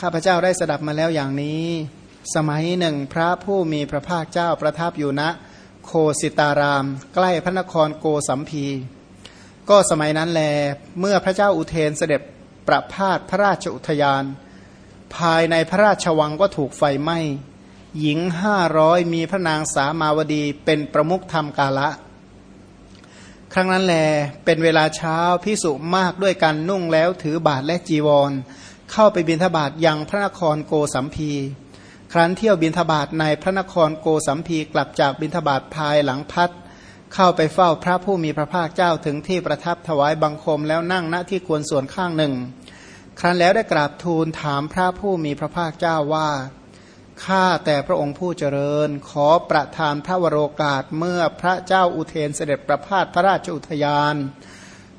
ข้าพเจ้าได้สดับมาแล้วอย่างนี้ สมัยหนึ่งพระผู้มีพระภาคเจ้าประทับอยู่ณโคสิตาราม ใกล้พระนครโกสัมพี ก็สมัยนั้นแล เมื่อพระเจ้าอุเทนเสด็จประพาสพระราชอุทยาน ภายในพระราชวังก็ถูกไฟไหม้ หญิงห้าร้อยมีพระนางสามาวดีเป็นประมุขธรรมกาละ ครั้งนั้นแลเป็นเวลาเช้าพิสุมากด้วยกันนุ่งแล้วถือบาทและจีวร เข้าไปบิณฑบาตยังพระนครโกสัมพีครั้นเที่ยวบิณฑบาตในพระนครโกสัมพีกลับจากบิณฑบาตภายหลังพัดเข้าไปเฝ้าพระผู้มีพระภาคเจ้าถึงที่ประทับถวายบังคมแล้วนั่งณที่ควรส่วนข้างหนึ่ง ครั้นแล้วได้กราบทูลถามพระผู้มีพระภาคเจ้าว่าข้าแต่พระองค์ผู้เจริญ ขอประทานพระวโรกาสเมื่อพระเจ้าอุเทนเสด็จประพาสพระราชอุทยาน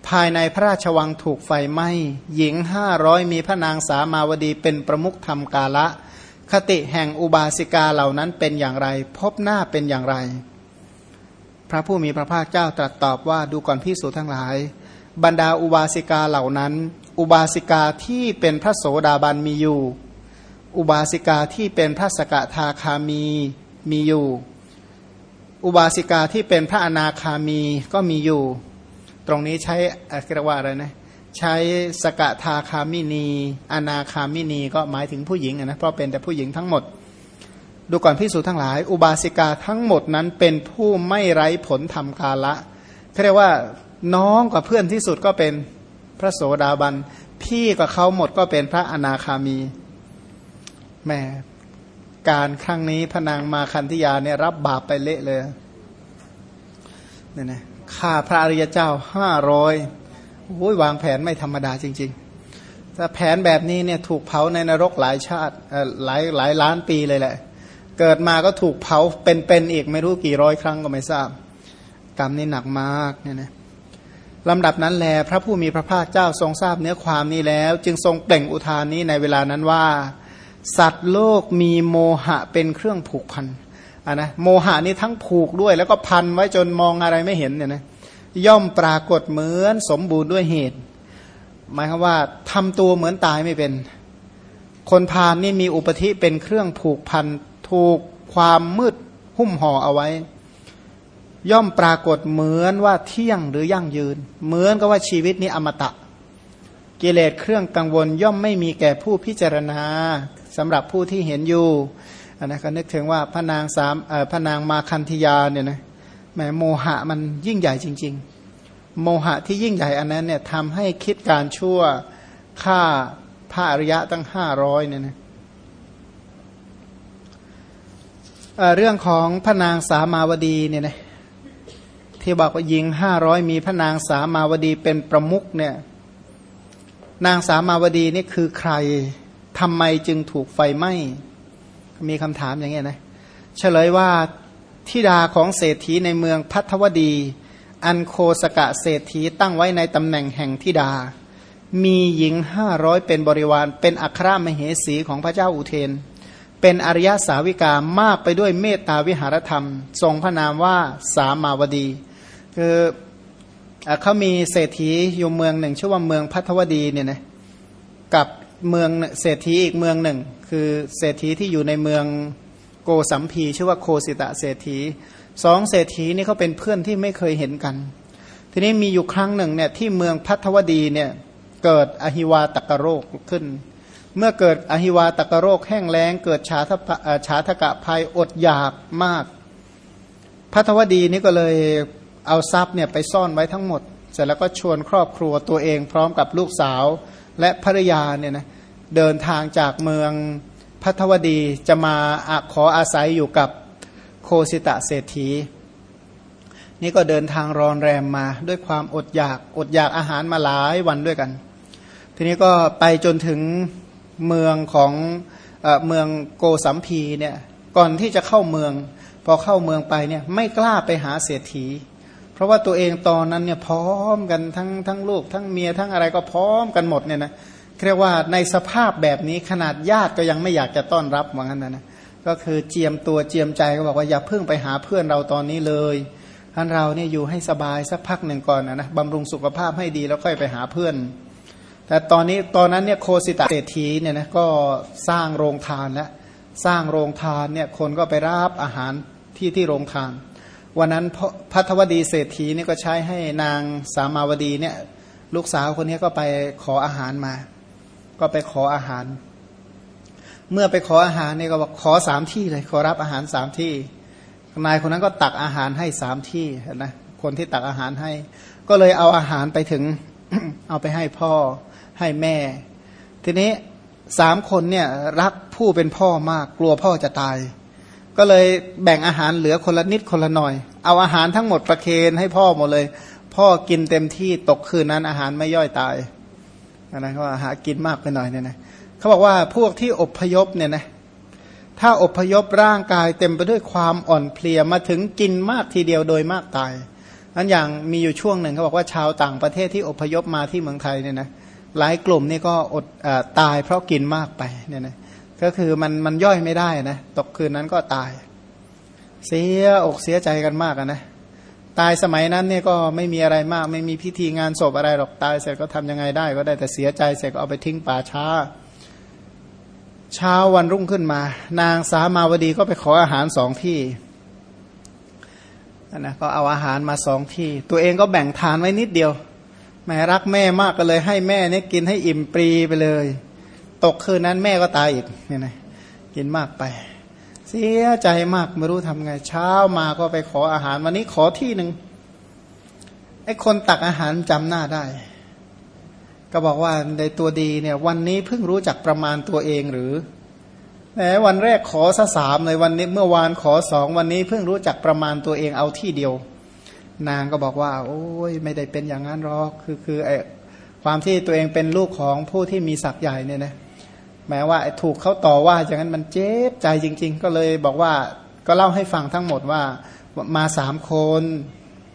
ภายในพระราชวังถูกไฟไหม้หญิงห้าร้อยมีพระนางสามาวดีเป็นประมุขธรรมกาละ คติแห่งอุบาสิกาเหล่านั้นเป็นอย่างไร พบหน้าเป็นอย่างไร พระผู้มีพระภาคเจ้าตรัสตอบว่าดูก่อนพิสูจทั้งหลาย บรรดาอุบาสิกาเหล่านั้น อุบาสิกาที่เป็นพระโสดาบันมีอยู่ อุบาสิกาที่เป็นพระสกทาคามีมีอยู่ อุบาสิกาที่เป็นพระอนาคามีก็มีอยู่ ตรงนี้ใช้เรียกว่าอะไรนะใช้สกทาคามินี อนาคามินีก็หมายถึงผู้หญิงนะเพราะเป็นแต่ผู้หญิงทั้งหมด ดูก่อนพิสูจทั้งหลาย อุบาสิกาทั้งหมดนั้นเป็นผู้ไม่ไร้ผลทำกาละเขาเรียกว่าน้องกับเพื่อนที่สุดก็เป็นพระโสดาบัน พี่กับเขาหมดก็เป็นพระอนาคามีแม่การครั้งนี้พนางมาคันธยาเนี่ยรับบาปไปเละเลยเนี่ยนะ ฆ่าพระอริยเจ้าห้าร้อยโอ้ยวางแผนไม่ธรรมดาจริงๆถ้าแผนแบบนี้เนี่ยถูกเผาในนรกหลายชาติหลายหลายล้านปีเลยแหละ เกิดมาก็ถูกเผาเป็นๆอีกไม่รู้กี่ร้อยครั้งก็ไม่ทราบ กรรมนี้หนักมากเนี่ยนะลำดับนั้นแลพระผู้มีพระภาคเจ้าทรงทราบเนื้อความนี้แล้ว จึงทรงเปล่งอุทานนี้ในเวลานั้นว่า สัตว์โลกมีโมหะเป็นเครื่องผูกพัน อะนะโมหะนี่ทั้งผูกด้วย แล้วก็พันไว้จนมองอะไรไม่เห็นเนี่ยนะย่อมปรากฏเหมือนสมบูรณ์ด้วยเหตุ หมายความว่าทำตัวเหมือนตายไม่เป็น คนพานนี่มีอุปธิเป็นเครื่องผูกพันถูกความมืดหุ้มห่อเอาไว้ ย่อมปรากฏเหมือนว่าเที่ยงหรือยั่งยืน เหมือนกับว่าชีวิตนี้อมตะ กิเลสเครื่องกังวลย่อมไม่มีแก่ผู้พิจารณาสำหรับผู้ที่เห็นอยู่ นนะก็นึกถึงว่าพระนางสามพระนางมาคันธยาเนี่ยนะแหมโมหะมันยิ่งใหญ่จริง ๆ โมหะที่ยิ่งใหญ่อันนั้นเนี่ยทำให้คิดการชั่วฆ่าพระอริยะตั้งห้าร้อยเนี่ยนะเรื่องของพระนางสามาวดีเนี่ยนะที่บอกว่ายิงห้าร้อยมีพระนางสามาวดีเป็นประมุขเนี่ยนางสามาวดีนี่คือใครทำไมจึงถูกไฟไหม้ มีคำถามอย่างเงี้ยนะเฉลยว่าทิดาของเศรษฐีในเมืองพัทวดี อันโคสกะเศรษฐีตั้งไว้ในตำแหน่งแห่งทิดา มีหญิงห้าร้อยเป็นบริวาร เป็นอัครมเหสีของพระเจ้าอุเทน เป็นอริยสาวิกามากไปด้วยเมตตาวิหารธรรม ทรงพระนามว่าสามาวดี คือเขามีเศรษฐีอยู่เมืองหนึ่งชื่อว่าเมืองพัทวดีเนี่ยนะกับเมืองเศรษฐีอีกเมืองหนึ่ง คือเศรษฐีที่อยู่ในเมืองโกสัมพีชื่อว่าโคสิตะเศรษฐีสองเศรษฐีนี่เขาเป็นเพื่อนที่ไม่เคยเห็นกัน ทีนี้มีอยู่ครั้งหนึ่งเนี่ยที่เมืองพัทวดีเนี่ยเกิดอหิวาตกโรคขึ้น เมื่อเกิดอหิวาตกโรคแห้งแล้ง เกิดชาทชาทกะภัยอดอยากมาก พัทวดีนี่ก็เลยเอาทรัพย์เนี่ยไปซ่อนไว้ทั้งหมด เสร็จแล้วก็ชวนครอบครัวตัวเองพร้อมกับลูกสาวและภรรยาเนี่ยนะเเดินทางจากเมืองพัทวดีจะมาอขออาศัยอยู่กับโคสิตะเศรษฐี นี่ก็เดินทางรอนแรมมาด้วยความอดอยากอดอยากอาหารมาหลายวันด้วยกัน ทีนี้ก็ไปจนถึงเมืองของเอเมืองโกสัมพีเนี่ยก่อนที่จะเข้าเมือง พอเข้าเมืองไปเนี่ยไม่กล้าไปหาเศรษฐี เพราะว่าตัวเองตอนนั้นเนี่ยพร้อมกันทั้งทั้งลูกทั้งเมียทั้งอะไรก็พร้อมกันหมดเนี่ยนะเเรียกว่าในสภาพแบบนี้ขนาดญาติก็ยังไม่อยากจะต้อนรับเหมือนกันนะนะก็คือเจียมตัวเจียมใจก็บอกว่าอย่าเพิ่งไปหาเพื่อนเราตอนนี้เลยท่านเราเนี่ยอยู่ให้สบายสักพักหนึ่งก่อนนะนะบำรุงสุขภาพให้ดีแล้วค่อยไปหาเพื่อน แต่ตอนนี้ตอนนั้นเนี่ยโคสิตะเศรษฐีเนี่ยนะก็สร้างโรงทานแล้วสร้างโรงทานเนี่ยคนก็ไปรับอาหารที่ที่โรงทาน วันนั้นพัทวดีเศรษฐีนี่ก็ใช้ให้นางสามาวดีเนี่ยลูกสาวคนนี้ก็ไปขออาหารมา ก็ไปขออาหาร เมื่อไปขออาหารเนี่ยก็บอกขอสามที่เลยขอรับอาหารสามที่ นายคนนั้นก็ตักอาหารให้สามที่นะคนที่ตักอาหารให้ ก็เลยเอาอาหารไปถึง เอาไปให้พ่อให้แม่ ทีนี้สามคนเนี่ยรักผู้เป็นพ่อมากกลัวพ่อจะตาย ก็เลยแบ่งอาหารเหลือคนละนิดคนละหน่อย เอาอาหารทั้งหมดประเคนให้พ่อหมดเลย พ่อกินเต็มที่ตกคืนนั้นอาหารไม่ย่อยตาย นะเขาอาหากินมากไปหน่อยเนี่ยนะเขาบอกว่าพวกที่อบพยพเนี่ยนะถ้าอบพยพร่างกายเต็มไปด้วยความอ่อนเพลียมาถึงกินมากทีเดียวโดยมากตายอันอย่างมีอยู่ช่วงหนึ่งเขาบอกว่าชาวต่างประเทศที่อพยพมาที่เมืองไทยเนี่ยนะหลายกลุ่มนี่ก็อดอตายเพราะกินมากไปเนี่ยนะก็คือมันมันย่อยไม่ได้นะตกคืนนั้นก็ตาย เสียอกเสียใจกันมากนะ ตายสมัยนั้นเนี่ยก็ไม่มีอะไรมาก ไม่มีพิธีงานศพอะไรหรอกตายเสร็จก็ทำยังไงได้ ก็ได้แต่เสียใจเสร็จก็เอาไปทิ้งป่าช้า เช้าวันรุ่งขึ้นมา นางสามาวดีก็ไปขออาหารสองที่นะก็เอาอาหารมาสองที่ ตัวเองก็แบ่งทานไว้นิดเดียวแม่รักแม่มากก็เลย ให้แม่เนี่ยกินให้อิ่มปรีไปเลย ตกคืนนั้นแม่ก็ตายอีกเนี่ยนะกินมากไป เสียใจมากไม่รู้ทำไง เช้ามาก็ไปขออาหารวันนี้ขอที่หนึ่งไอ้คนตักอาหารจำหน้าได้ ก็บอกว่าในตัวดีเนี่ย วันนี้เพิ่งรู้จักประมาณตัวเองหรือแหมวันแรกขอซะสามเลยวันนี้เมื่อวานขอสองวันนี้เพิ่งรู้จักประมาณตัวเองเอาที่เดียว นางก็บอกว่า โอ้ยไม่ได้เป็นอย่างนั้นหรอกคือคือไอ้ความที่ตัวเองเป็นลูกของผู้ที่มีศักย์ใหญ่เนี่ยนะ แม้ว่าถูกเขาต่อว่าอย่างนั้นมันเจ็บใจจริง ๆ ก็เลยบอกว่าก็เล่าให้ฟังทั้งหมดว่ามาสามคน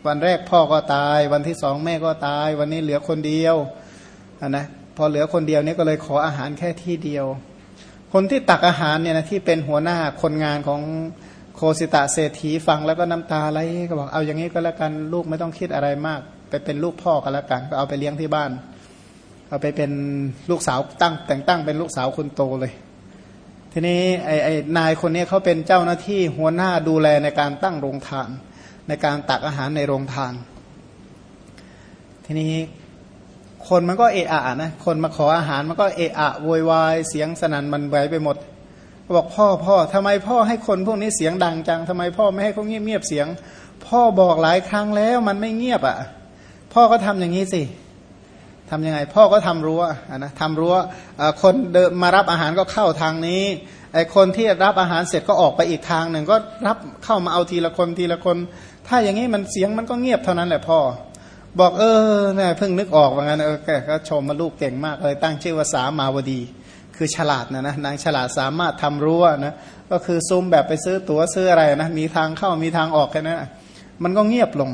วันแรกพ่อก็ตาย วันที่สองแม่ก็ตาย วันนี้เหลือคนเดียวนะพอเหลือคนเดียวนี่ก็เลยขออาหารแค่ที่เดียว คนที่ตักอาหารเนี่ยนะที่เป็นหัวหน้าคนงานของโคสิตะเศรษฐีฟังแล้วก็น้ำตาไหลก็บอกเอาอย่างนี้ก็แล้วกันลูกไม่ต้องคิดอะไรมาก ไปเป็นลูกพ่อก็แล้วกัน ก็เอาไปเลี้ยงที่บ้าน เอาไปเป็นลูกสาวตั้ง แต่งตั้งเป็นลูกสาวคนโตเลย ทีนี้ไอ้ไอ้นายคนนี้เขาเป็นเจ้าหน้าที่หัวหน้าดูแลในการตั้งโรงทาน ในการตักอาหารในโรงทาน ทีนี้คนมันก็เอะอะนะคนมาขออาหารมันก็เอะอะโวยวายเสียงสนั่นมันไหวไปหมดบอกพ่อพ่อทำไมพ่อให้คนพวกนี้เสียงดังจังทำไมพ่อไม่ให้เขาเงียบเงียบเสียง พ่อบอกหลายครั้งแล้วมันไม่เงียบอะ่ะ พ่อก็ทำอย่างนี้สิ ทำยังไง พ่อก็ทำรั้วนะทำรั้วคนเดินมารับอาหารก็เข้าทางนี้ไอคนที่รับอาหารเสร็จก็ออกไปอีกทางหนึ่งก็รับเข้ามาเอาทีละคนทีละคน ถ้าอย่างนี้มันเสียงมันก็เงียบเท่านั้นแหละพ่อ บอกเออเนี่ยเพิ่งนึกออกว่างั้นเออแกก็ชมมาลูกเก่งมากเลยตั้งชื่อว่าสามาวดี คือฉลาดนะนะนางฉลาดสามารถทำรั้วนะก็คือซุ้มแบบไปซื้อตั๋วซื้ออะไรนะมีทางเข้ามีทางออกแค่นั้นมันก็เงียบลง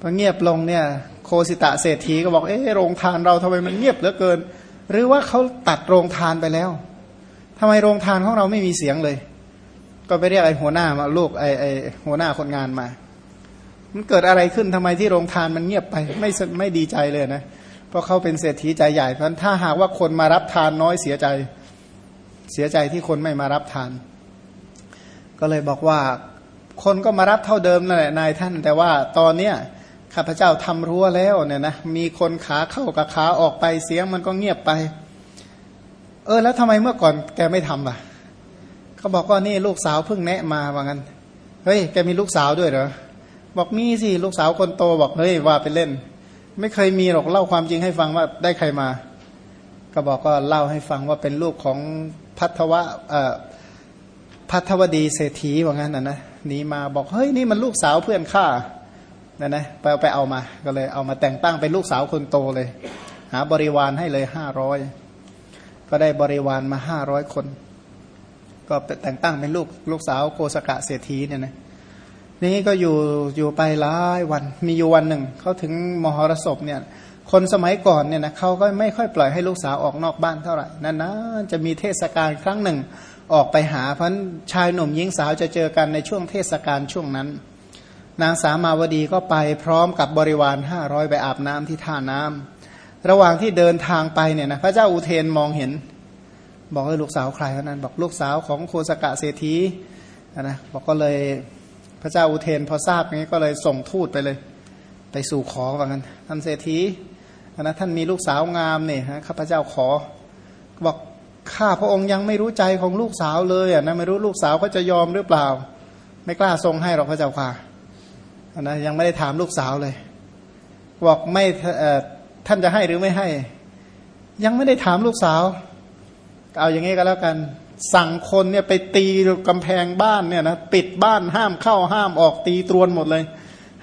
พอเงียบลงเนี่ย โคสิตะเศรษฐีก็บอกเออโรงทานเราทำไมมันเงียบเหลือเกิน หรือว่าเขาตัดโรงทานไปแล้วทำไมโรงทานของเราไม่มีเสียงเลย ก็ไปเรียกไอ้หัวหน้ามาลูกไอ้ไอ้หัวหน้าคนงานมา มันเกิดอะไรขึ้นทำไมที่โรงทานมันเงียบไปไม่ไม่ดีใจเลยนะเพราะเขาเป็นเศรษฐีใจใหญ่เพราะถ้าหากว่าคนมารับทานน้อยเสียใจ เสียใจที่คนไม่มารับทาน ก็เลยบอกว่าคนก็มารับเท่าเดิมนั่นแหละนายท่าน แต่ว่าตอนเนี้ย ข้าพเจ้าทำรั้วแล้วเนี่ยนะมีคนขาเข้ากับขาออกไปเสียงมันก็เงียบไป เออ แล้วทำไมเมื่อก่อนแกไม่ทำล่ะเขาบอกว่านี่ลูกสาวเพิ่งแนะมาว่างั้นเฮ้ยแกมีลูกสาวด้วยเหรอบอกมีสิลูกสาวคนโตบอกเฮ้ยว่าไปเล่น ไม่เคยมีหรอกเล่าความจริงให้ฟังว่าได้ใครมา ก็บอกก็เล่าให้ฟังว่าเป็นลูกของพัทวะพัทวดีเศรษฐีว่างั้นนะนะหนีมาบอกเฮ้ยนี่มันลูกสาวเพื่อนข้า นะนนะไปเอาไปเอามา ก็เลยเอามาแต่งตั้งเป็นลูกสาวคนโตเลย หาบริวารให้เลยห้าร้อยก็ได้บริวารมาห้าร้อยคน ก็แต่งตั้งเป็นลูกลูกสาวโกสกะเศรษฐีเนี่ยนะนี้ก็อยู่อยู่ไปหลายวันมีอยู่วันหนึ่งเขาถึงมหรสพเนี่ย คนสมัยก่อนเนี่ยนะเขาก็ไม่ค่อยปล่อยให้ลูกสาวออกนอกบ้านเท่าไหร่นั่นนะจะมีเทศกาลครั้งหนึ่งออกไปหาเพันชายหนุ่มหญิงสาวจะเจอกันในช่วงเทศกาลช่วงนั้น นางสามาวดีก็ไปพร้อมกับบริวารห้าร้อยไปอาบน้ำที่ท่าน้ำระหว่างที่เดินทางไปเนี่ยนะพระเจ้าอุเทนมองเห็น บอกว่าลูกสาวใครเท่านั้น บอกลูกสาวของโคสกะเศรษฐีนะบอกก็เลยพระเจ้าอุเทนพอทราบอย่างนี้ก็เลยส่งทูตไปเลย ไปสู่ขอว่างั้นท่านเศรษฐีนะท่านมีลูกสาวงามเนี่ยนะข้าพเจ้าขอ บอกข้าพระองค์ยังไม่รู้ใจของลูกสาวเลยอะนะไม่รู้ลูกสาวก็จะยอมหรือเปล่า ไม่กล้าทรงให้หรอกพระเจ้าค่ะ นะยังไม่ได้ถามลูกสาวเลย บอกไม่ท่านจะให้หรือไม่ให้ ยังไม่ได้ถามลูกสาว เอาอย่างนี้ก็แล้วกัน สั่งคนเนี่ยไปตีกำแพงบ้านเนี่ยนะปิดบ้านห้ามเข้าห้ามออกตีตรวนหมดเลย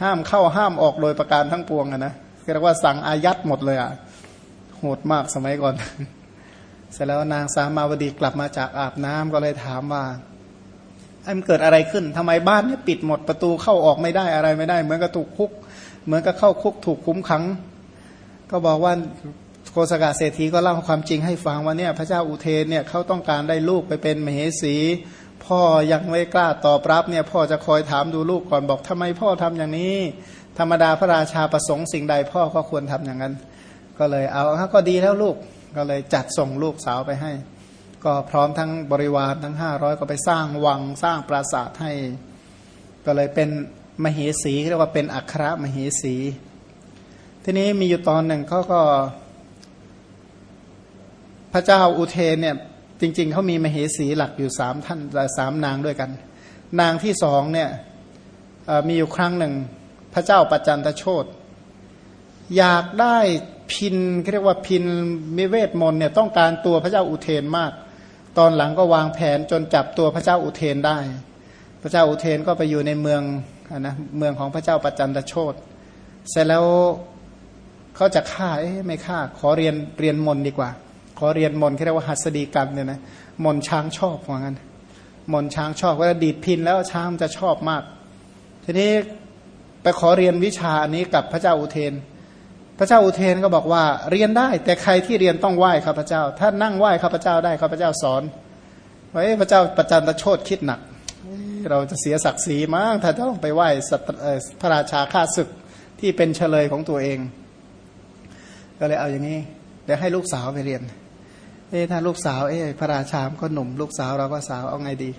ห้ามเข้าห้ามออกโดยประการทั้งปวงอะนะเรียกว่าสั่งอายัดหมดเลยอะโหดมากสมัยก่อน เสร็จแล้วนางสามาวดีกลับมาจากอาบน้ำก็เลยถามว่า มันเกิดอะไรขึ้นทำไมบ้านเนี่ยปิดหมดประตูเข้าออกไม่ได้อะไรไม่ได้ เหมือนกับถูกคุก เหมือนกับเข้าคุกถูกคุ้มขัง ก็บอกว่าโกสกาเศรษฐีก็เล่าความจริงให้ฟังว่าเนี่ยพระเจ้าอุเทนเนี่ยเขาต้องการได้ลูกไปเป็นมเหสี พ่อยังไม่กล้าตอบรับเนี่ยพ่อจะคอยถามดูลูกก่อนบอกทำไมพ่อทำอย่างนี้ ธรรมดาพระราชาประสงค์สิ่งใดพ่อก็ควรทำอย่างนั้น ก็เลยเอาก็ดีแล้วลูกก็เลยจัดส่งลูกสาวไปให้ ก็พร้อมทั้งบริวารทั้งห้าร้อยก็ไปสร้างวังสร้างปราสาทให้ ก็เลยเป็นมเหสีเรียกว่าเป็นอัครมเหสี ทีนี้มีอยู่ตอนหนึ่งเขาก็ พระเจ้าอุเทนเนี่ย จริง ๆเขามีมเหสีหลักอยู่สามท่านสามนางด้วยกัน นางที่สองเนี่ยมีอยู่ครั้งหนึ่ง พระเจ้าปัจจันตโชตอยากได้พินเรียกว่าพินมิเวทมนเนี่ยต้องการตัวพระเจ้าอุเทนมาก ตอนหลังก็วางแผนจนจับตัวพระเจ้าอุเทนได้ พระเจ้าอุเทนก็ไปอยู่ในเมืองนะเมืองของพระเจ้าปัจจันตโชตเสร็จแล้วเขาจะฆ่าไม่ฆ่า ขอเรียนเรียนมนดีกว่า ขอเรียนมนเรียกว่าหัสดีกรรมเนี่ยนะมนช้างชอบว่างั้นมนช้างชอบว่าดีดพินแล้วช้างจะชอบมาก ทีนี้ไปขอเรียนวิชาอันนี้กับพระเจ้าอุเทน พระเจ้าอุเทนก็บอกว่าเรียนได้ แต่ใครที่เรียนต้องไหว้ข้าพเจ้า ถ้านั่งไหว้ข้าพเจ้าได้ข้าพเจ้าสอนไว้พระเจ้าประจันตโชดคิดหนัก เราจะเสียศักดิ์ศรีมากถ้าต้องไปไหว้พระราชาข้าศึกที่เป็นเฉลยของตัวเอง ก็เลยเอาอย่างนี้เดี๋ยวให้ลูกสาวไปเรียน เอ๊ถ้าลูกสาวเอ๊พระราชาก็หนุ่ม ลูกสาวเราก็สาวเอาไงดี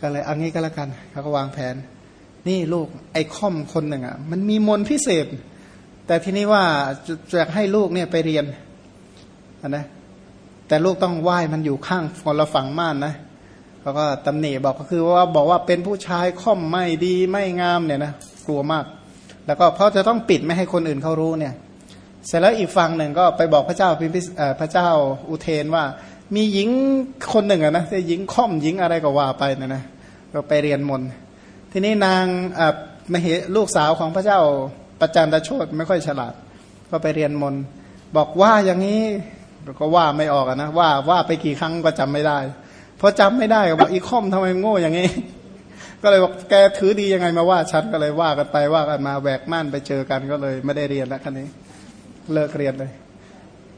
ก็เลยเอางี้ก็แล้วกันเขาก็วางแผน นี่ลูกไอ้ค่อมคนหนึ่งอะมันมีมนพิเศษ แต่ทีนี้ว่าจะให้ลูกเนี่ยไปเรียนนะแต่ลูกต้องไหว้มันอยู่ข้างคนละฝั่งม่านนะเขาก็ตำหนิบอกก็คือว่าบอกว่าเป็นผู้ชายค่อมไม่ดีไม่งามเนี่ยนะกลัวมาก แล้วก็เพราะจะต้องปิดไม่ให้คนอื่นเขารู้เนี่ย เสร็จแล้วอีกฝั่งหนึ่งก็ไปบอกพระเจ้าพิมพิพระเจ้าอุเทนว่า มีหญิงคนหนึ่งอะนะหญิงค่อมหญิงอะไรก็ว่าไปนะนะก็ไปเรียนมนทีนี้นางมเหลูกสาวของพระเจ้า ประจันตโชตไม่ค่อยฉลาด ก็ไปเรียนมน บอกว่าอย่างนี้ก็ว่าไม่ออกนะว่าว่าไปกี่ครั้งก็จำไม่ได้พอจำไม่ได้ก็บอกอีคอมทำไมโง่อย่างนี้ ก็เลยบอกแกถือดียังไงมาว่าฉันก็เลยว่ากันไปว่ากันมาแหวกม่านไปเจอกันก็เลยไม่ได้เรียนแล้วคันนี้ เลิกเรียนเลย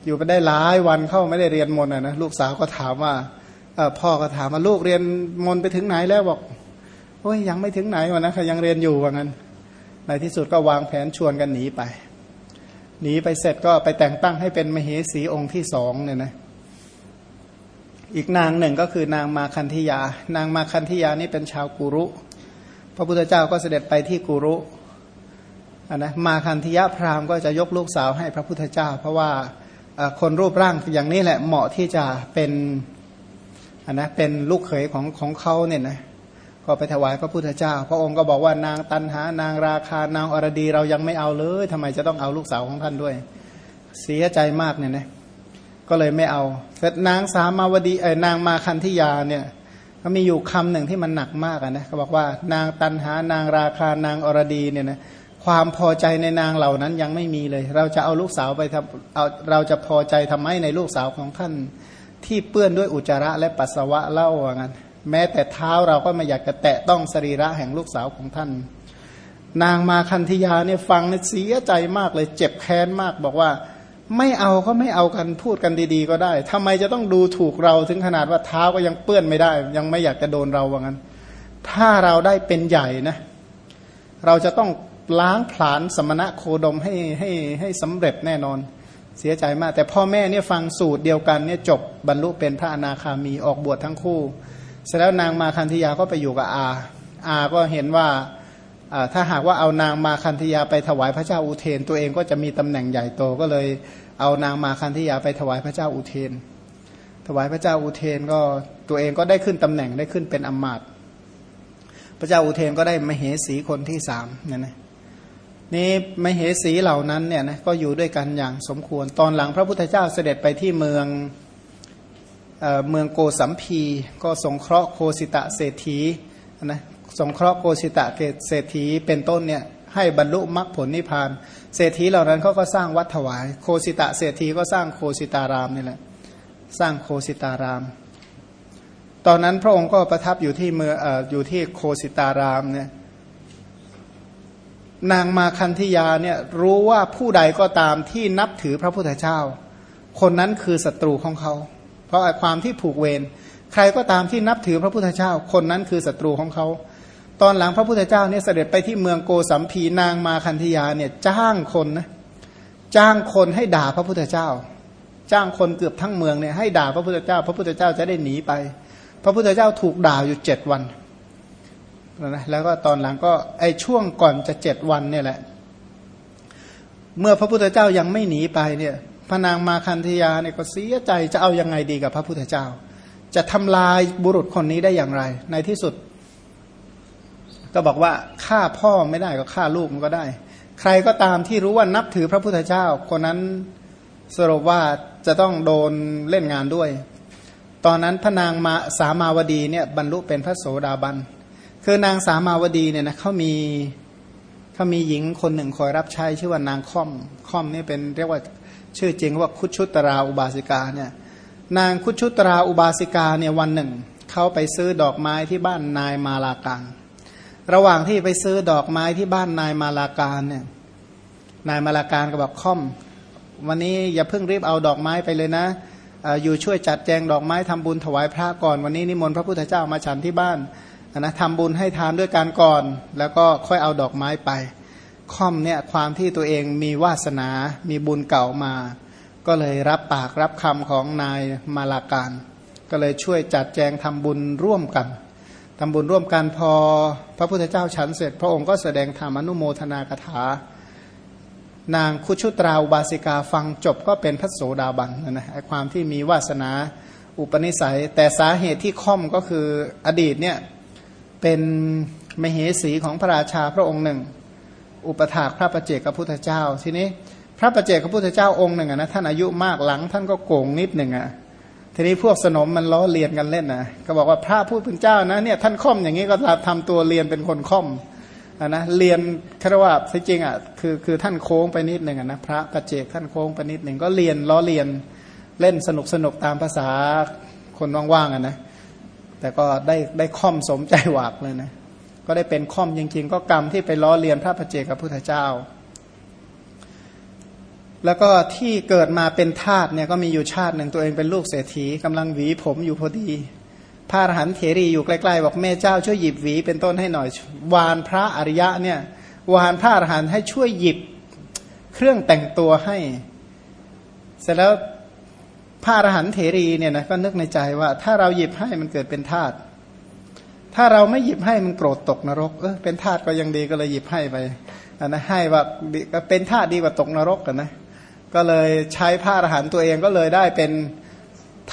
อยู่ไปได้หลายวันเข้าไม่ได้เรียนมนนะลูกสาวก็ถามว่าพ่อก็ถามว่าลูกเรียนมนไปถึงไหนแล้วบอกโอ้ยยังไม่ถึงไหนวะนะยังเรียนอยู่ว่างั้น ในที่สุดก็วางแผนชวนกันหนีไป หนีไปเสร็จก็ไปแต่งตั้งให้เป็นมเหสีองค์ที่สองเนี่ยนะอีกนางหนึ่งก็คือนางมาคันธิยา นางมาคันธิยานี่เป็นชาวกุรุ พระพุทธเจ้าก็เสด็จไปที่กุรุนนะมาคันธิยะพราหมณ์ก็จะยกลูกสาวให้พระพุทธเจ้า เพราะว่าคนรูปร่างอย่างนี้แหละเหมาะที่จะเป็นนนะเป็นลูกเขยของของเขาเนี่ยนะ ก็ไปถวายพระพุทธเจ้า พระองค์ก็บอกว่านางตันหานางราคานางอรดีเรายังไม่เอาเลยทำไมจะต้องเอาลูกสาวของท่านด้วย เสียใจมากเนี่ยนะก็เลยไม่เอาเสร็จนางสามาวดีเอ้นางมาคันธิยาเนี่ยก็มีอยู่คำหนึ่งที่มันหนักมากนะเขาบอกว่านางตันหานางราคานางอรดีเนี่ยนะความพอใจในนางเหล่านั้นยังไม่มีเลย เราจะเอาลูกสาวไปทำเอาเราจะพอใจทำไมในลูกสาวของท่านที่เปื้อนด้วยอุจจาระและปัสสาวะเล่าว่างั้น แม้แต่เท้าเราก็ไม่อยากจะแตะต้องสรีระแห่งลูกสาวของท่าน นางมาคันธยาเนี่ยฟังเนี่ยเสียใจมากเลยเจ็บแค้นมากบอกว่า ไม่เอาก็ไม่เอากันพูดกันดีๆ ก็ได้ทำไมจะต้องดูถูกเราถึงขนาดว่าเท้าก็ยังเปื้อนไม่ได้ ยังไม่อยากจะโดนเราว่างั้น ถ้าเราได้เป็นใหญ่นะ เราจะต้องล้างผลาญสมณะโคดมให้ให้ให้สำเร็จแน่นอนเสียใจมาก แต่พ่อแม่เนี่ยฟังสูตรเดียวกันเนี่ยจบบรรลุเป็นพระอนาคามีออกบวชทั้งคู่ เสร็จแล้วนางมาคันธยาก็ไปอยู่กับอา อาก็เห็นว่าถ้าหากว่าเอานางมาคันธยาไปถวายพระเจ้าอุเทน ตัวเองก็จะมีตำแหน่งใหญ่โตก็เลย เอานางมาคันธยาไปถวายพระเจ้าอุเทน ถวายพระเจ้าอุเทนก็ตัวเองก็ได้ขึ้นตำแหน่งได้ขึ้นเป็นอมาตย์พระเจ้าอุเทนก็ได้มเหสีคนที่สามเนี่ยนะนี่มเหสีเหล่านั้นเนี่ยนะก็อยู่ด้วยกันอย่างสมควรตอนหลังพระพุทธเจ้าเสด็จไปที่เมือง เมืองโกสัมพีก็สงเคราะห์โคสิตะเศรษฐีนะสงเคราะห์โกสิตะเศรษฐีเป็นต้นเนี่ยให้บรรลุมรรคผลนิพพาน เศรษฐีเหล่านั้นเขาก็สร้างวัดถวาย โคสิตะเศรษฐีก็สร้างโคสิตารามนี่แหละสร้างโคสิตาราม ตอนนั้นพระองค์ก็ประทับอยู่ที่เมืองออยู่ที่โคสิตารามเนี่ยนางมาคันธิยาเนี่ยรู้ว่าผู้ใดก็ตามที่นับถือพระพุทธเจ้า คนนั้นคือศัตรูของเขา ราะความที่ผูกเวรใครก็ตามที่นับถือพระพุทธเจ้า คนนั้นคือศัตรูของเขา ตอนหลังพระพุทธเจ้าเนี่ยเสด็จไปที่เมืองโกสัมพีนางมาคันธยาเนี่ยจ้างคนนะจ้างคนให้ด่าพระพุทธเจ้า จ้างคนเกือบทั้งเมืองเนี่ยให้ด่าพระพุทธเจ้า พระพุทธเจ้าจะได้หนีไป พระพุทธเจ้าถูกด่าอยู่เจ็ดวันนะแล้วก็ตอนหลังก็ไอช่วงก่อนจะเจ็ดวันเนี่ยแหละ เมื่อพระพุทธเจ้ายังไม่หนีไปเนี่ย พระนางมาคันธยาเนี่ยก็เสียใจจะเอายังไงดีกับพระพุทธเจ้า จะทำลายบุรุษคนนี้ได้อย่างไร ในที่สุด ก็บอกว่าฆ่าพ่อไม่ได้ก็ฆ่าลูกมันก็ได้ ใครก็ตามที่รู้ว่านับถือพระพุทธเจ้า คนนั้นสรุปว่าจะต้องโดนเล่นงานด้วย ตอนนั้นพระนางมาสามาวดีเนี่ยบรรลุเป็นพระโสดาบัน คือนางสามาวดีเนี่ยนะเขามีเขามีหญิงคนหนึ่งคอยรับใช้ชื่อว่านางค่อมค่อมนี่เป็นเรียกว่า ชื่อจริงว่าคุชุตราอุบาสิกาเนี่ยนางคุชุตราอุบาสิกาเนี่ยวันหนึ่งเขาไปซื้อดอกไม้ที่บ้านนายมาลาการ ระหว่างที่ไปซื้อดอกไม้ที่บ้านนายมาลาการเนี่ยนายมาลาการก็บอกค่อม วันนี้อย่าเพิ่งรีบเอาดอกไม้ไปเลยนะอยู่ช่วยจัดแจงดอกไม้ทำบุญถวายพระก่อน วันนี้นิมนต์พระพุทธเจ้ามาฉันที่บ้านนะทำบุญให้ทานด้วยการก่อน แล้วก็ค่อยเอาดอกไม้ไป ค่อมเนี่ยความที่ตัวเองมีวาสนา มีบุญเก่ามา ก็เลยรับปากรับคำของนายมาลาการ ก็เลยช่วยจัดแจงทำบุญร่วมกันทำบุญร่วมกันพอพระพุทธเจ้าฉันเสร็จ พระองค์ก็แสดงธรรมอนุโมทนากถา นางคุชุตราอุบาสิกาฟังจบก็เป็นพระโสดาบันนะนะความที่มีวาสนาอุปนิสัย แต่สาเหตุที่ค่อมก็คืออดีตเนี่ยเป็นมเหสีของพระราชาพระองค์หนึ่ง อุปถากพระประเจกพระพุทธเจ้า ทีนี้ พระประเจกพระพุทธเจ้าองค์หนึ่งนะท่านอายุมากหลังท่านก็โกงนิดหนึ่งอะทีนี้พวกสนมมันล้อเลียนกันเล่นนะก็บอกว่าพระผู้เป็นเจ้านะเนี่ยท่านค่อมอย่างนี้ก็ทำตัวเรียนเป็นคนค่อมอะนะเรียนคารวะจริงอะคือคือท่านโค้งไปนิดหนึ่งอะนะพระประเจกท่านโค้งไปนิดหนึ่งก็เรียนล้อเลียนเล่นสนุกสนุกตามภาษาคนว่างๆอะนะแต่ก็ได้ได้ค่อมสมใจหวากเลยนะ ก็ได้เป็นค่อมจริงๆ ก็กรรมที่ไปล้อเลียนพระพเจกับพุทธเจ้า แล้วก็ที่เกิดมาเป็นทาสเนี่ยก็มีอยู่ชาติหนึ่งตัวเองเป็นลูกเศรษฐีกำลังหวีผมอยู่พอดีพระอรหันต์เถรีอยู่ใกล้ๆบอกแม่เจ้าช่วยหยิบหวีเป็นต้นให้หน่อย วานพระอริยะเนี่ยวานพระอรหันต์ให้ช่วยหยิบเครื่องแต่งตัวให้ เสร็จแล้วพระอรหันต์เถรีเนี่ยนะก็นึกในใจว่า ถ้าเราหยิบให้มันเกิดเป็นทาต ถ้าเราไม่หยิบให้มันโกรธตกนรก เออเป็นทาตก็ยังดีก็เลยหยิบให้ไปอันนะให้ว่าเป็นทาตดีกว่าตกนรกกันนะ ก็เลยใช้พระอรหันตัวเองก็เลยได้เป็น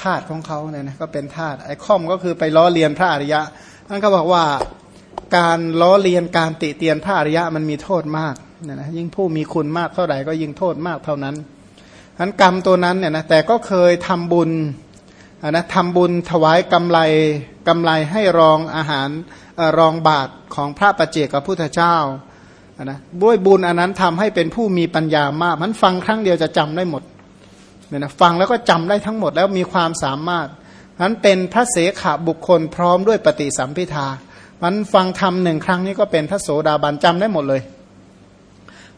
ทาตของเขาเนี่ยนะก็เป็นทาตไอ้ข้อมก็คือไปล้อเลียนพระอริยะท่านก็บอกว่าการล้อเลียนการติเตียนพระอริยะมันมีโทษมากเนี่ยนะยิ่งผู้มีคุณมากเท่าไหร่ก็ยิ่งโทษมากเท่านั้นอันกรรมตัวนั้นเนี่ยนะแต่ก็เคยทำบุญ นะทำบุญถวายกำไรกำไรให้รองอาหารรองบาทของพระประเจกับพุทธเจ้านะด้วยบุญอันนั้นทำให้เป็นผู้มีปัญญามาก มันฟังครั้งเดียวจะจำได้หมดเนี่ยนะฟังแล้วก็จำได้ทั้งหมดแล้วมีความสามารถนั้นเป็นพระเสขบุคคลพร้อมด้วยปฏิสัมพิทามันฟังธรรมหนึ่งครั้งนี้ก็เป็นพระโสดาบันจำได้หมดเลย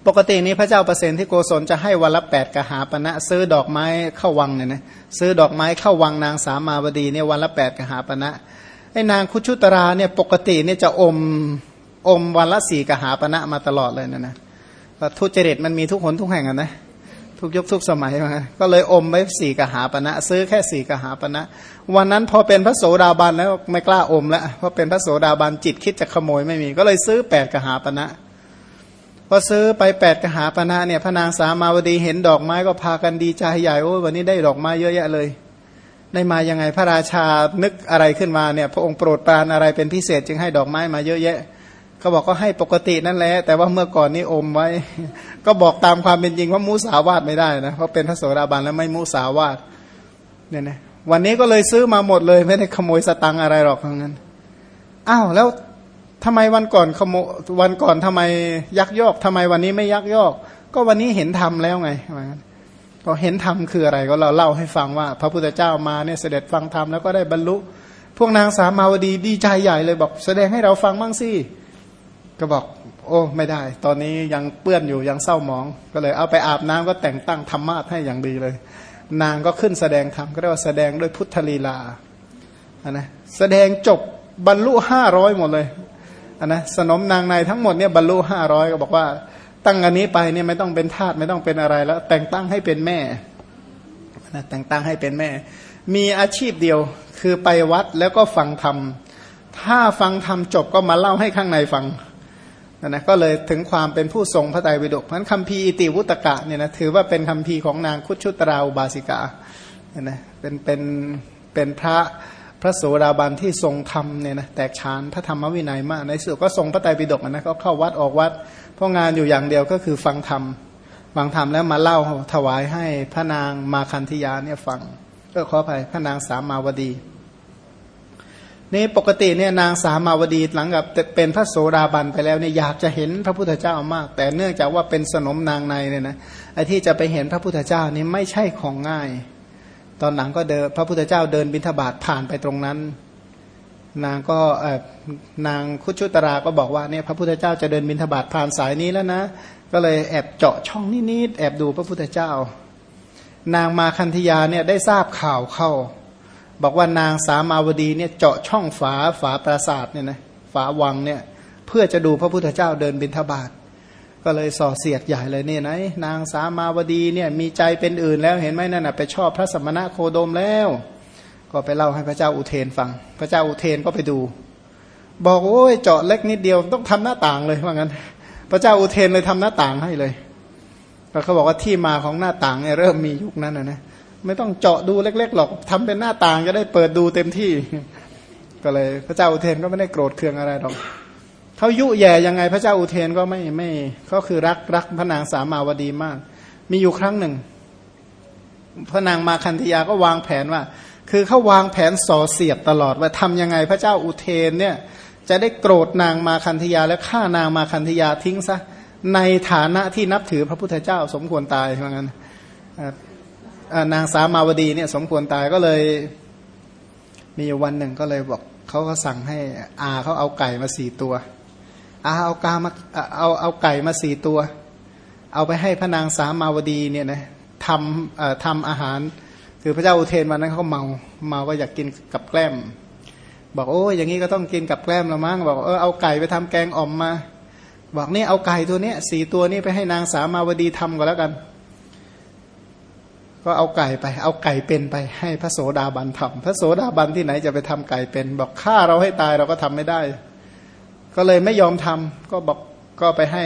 ปกตินี้พระเจ้าประเสนที่โกศลจะให้วันละแปดกหาปณะซื้อดอกไม้เข้าวังเนี่ยนะซื้อดอกไม้เข้าวังนางสามาวดีเนี่ยวันละแปดกหาปณะไอ้นางคุชุตราเนี่ยปกติเนี่ยจะอมอมวันละสี่กหาปณะมาตลอดเลยนะนะทุจริตมันมีทุกคนทุกแห่งนะทุกยุคทุกสมัยมาก็เลยอมไว้สี่กหาปณะซื้อแค่สี่กหาปณะวันนั้นพอเป็นพระโสดาบันแล้วไม่กล้าอมแล้วพราะเป็นพระโสดาบันจิตคิดจะขโมยไม่มี ก็เลยซื้อแปดกหาปณะพ อซื้อไปแปดกหาปณะเนี่ยพระนางสามาวดีเห็นดอกไม้ก็พากันดีใจใหญ่โอ้วันนี้ได้ดอกไม้เยอะแยะเลย ได้มายังไงพระราชานึกอะไรขึ้นมาเนี่ยพระองค์โปรดปรานอะไรเป็นพิเศษ จึงให้ดอกไม้มาเยอะแยะ ก็บอกก็ให้ปกตินั่นแหละแต่ว่าเมื่อก่อนนี้อมไว้ ก็บอกตามความเป็นจริงว่ามุสาวาทไม่ได้นะเพราะเป็นพระโสดาบันแล้วไม่มุสาวาทเนี่ยนะวันนี้ก็เลยซื้อมาหมดเลยไม่ได้ขโมยสตังอะไรหรอกทั้งนั้นอ้าวแล้ว ทำไมวันก่อนขโมวันก่อนทำไมยักยอกทำไมวันนี้ไม่ยักยอก ก็วันนี้เห็นธรรมแล้วไงพอเห็นธรรมคืออะไรก็เราเล่าให้ฟังว่า พระพุทธเจ้ามาเนี่ยเสด็จฟังธรรมแล้วก็ได้บรรลุ พวกนางสามาวดีดีใจใหญ่เลยบอก แสดงให้เราฟังบ้างสิก็บอก โอ้ไม่ได้ ตอนนี้ยังเปื้อนอยู่ยังเศร้าหมอง ก็เลยเอาไปอาบน้ำก็แต่งตั้งธรรมะให้อย่างดีเลย นางก็ขึ้นแสดงธรรมก็เรียกว่าแสดงด้วยพุทธลีลานะแสดงจบบรรลุห้าร้อยหมดเลย นนะสนมนางในทั้งหมดเนี่ยบรรลุห้าร้อยก็บอกว่า ตั้งอันนี้ไปเนี่ยไม่ต้องเป็นทาสไม่ต้องเป็นอะไรแล้ว แต่งตั้งให้เป็นแม่นะแต่งตั้งให้เป็นแม่ มีอาชีพเดียวคือไปวัดแล้วก็ฟังธรรม ถ้าฟังธรรมจบก็มาเล่าให้ข้างในฟังนะก็เลยถึงความเป็นผู้ทรงพระไตรปิฎกเพราะคัมภีร์อิติวุตกะเนี่ยนะถือว่าเป็นคัมภีร์ของนางคุชุตราอุบาสิกาเนี่ยนะเป็นเป็นเป็นพระ ระโสดาบันที่ทรงธรรมเนี่ยนะแตกฉานพระธรรมวินัยมาก ในสุดก็ทรงพระไตรปิฎกนะก็เข้าวัดออกวัดเพราะงานอยู่อย่างเดียวก็คือฟังธรรมฟังธรรมแล้วมาเล่าถวายให้พระนางมาคันธยาเนี่ยฟังก็ขออภัยพระนางสามมาวดีนี่ปกติเนี่ยนางสามาวดีหลังกับเป็นพระโสดาบันไปแล้วเนี่ยอยากจะเห็นพระพุทธเจ้ามาก แต่เนื่องจากว่าเป็นสนมนางในเนี่ยนะไอ้ที่จะไปเห็นพระพุทธเจ้านี่ไม่ใช่ของง่าย ตอนหลังก็เดินพระพุทธเจ้าเดินบิณฑบาตผ่านไปตรงนั้น นางก็เออนางคุชุตราก็บอกว่าเนี่ยพระพุทธเจ้าจะเดินบิณฑบาตผ่านสายนี้แล้วนะ ก็เลยแอบเจาะช่องนิดๆแอบดูพระพุทธเจ้า นางมาคันธยาเนี่ยได้ทราบข่าวเข้า บอกว่านางสามาวดีเนี่ยเจาะช่องฝาฝาปราสาทเนี่ยนะฝาวังเนี่ยเพื่อจะดูพระพุทธเจ้าเดินบิณฑบาต ก็เลยส่อเสียดใหญ่เลยเนี่ยนะนางสามาวดีเนี่ยมีใจเป็นอื่นแล้วเห็นไหมนั่นนะไปชอบพระสมณะโคดมแล้ว ก็ไปเล่าให้พระเจ้าอุเทนฟัง พระเจ้าอุเทนก็ไปดู บอกโอ้ยเจาะเล็กนิดเดียวต้องทำหน้าต่างเลยว่างั้น พระเจ้าอุเทนเลยทำหน้าต่างให้เลยแล้วเขาบอกว่าที่มาของหน้าต่างเนี่ยเริ่มมียุคนั้นนะนะไม่ต้องเจาะดูเล็ก ๆหรอกทำเป็นหน้าต่างจะได้เปิดดูเต็มที่ ก็เลยพระเจ้าอุเทนก็ไม่ได้โกรธเคืองอะไรหรอก เขายุแย่ยังไงพระเจ้าอุเทนก็ไม่ไม่ก็คือรักรักพระนางสามาวดีมาก มีอยู่ครั้งหนึ่ง พระนางมาคันธยาก็วางแผนว่า คือเขาวางแผนส่อเสียดตลอดว่าทำยังไงพระเจ้าอุเทนเนี่ยจะได้โกรธนางมาคันธยาและฆ่านางมาคันธยาทิ้งซะในฐานะที่นับถือพระพุทธเจ้าสมควรตายเหมือนกันนางสามาวดีเนี่ยสมควรตายก็เลย มีวันหนึ่งก็เลยบอกเขาก็สั่งให้อาเขาเอาไก่มาสี่ตัว เอากามาเอาเอาไก่มาสี่ตัว เอาไปให้พระนางสามาวดีเนี่ยนะทำทำอาหาร คือพระเจ้าอุเทนวันนั้นเขาเมาเมาก็อยากกินกับแกล้ม บอกโอ้ยอย่างนี้ก็ต้องกินกับแกล้มละมั้งบอกเออเอาไก่ไปทำแกงอ่อมมา บอกนี่เอาไก่ตัวเนี้ยสี่ตัวนี้ไปให้นางสามาวดีทำก็แล้วกัน ก็เอาไก่ไป เอาไก่เป็นไปให้พระโสดาบันทำพระโสดาบันที่ไหนจะไปทำไก่เป็น บอกฆ่าเราให้ตายเราก็ทำไม่ได้ ก็เลยไม่ยอมทำก็บอกก็ไปให้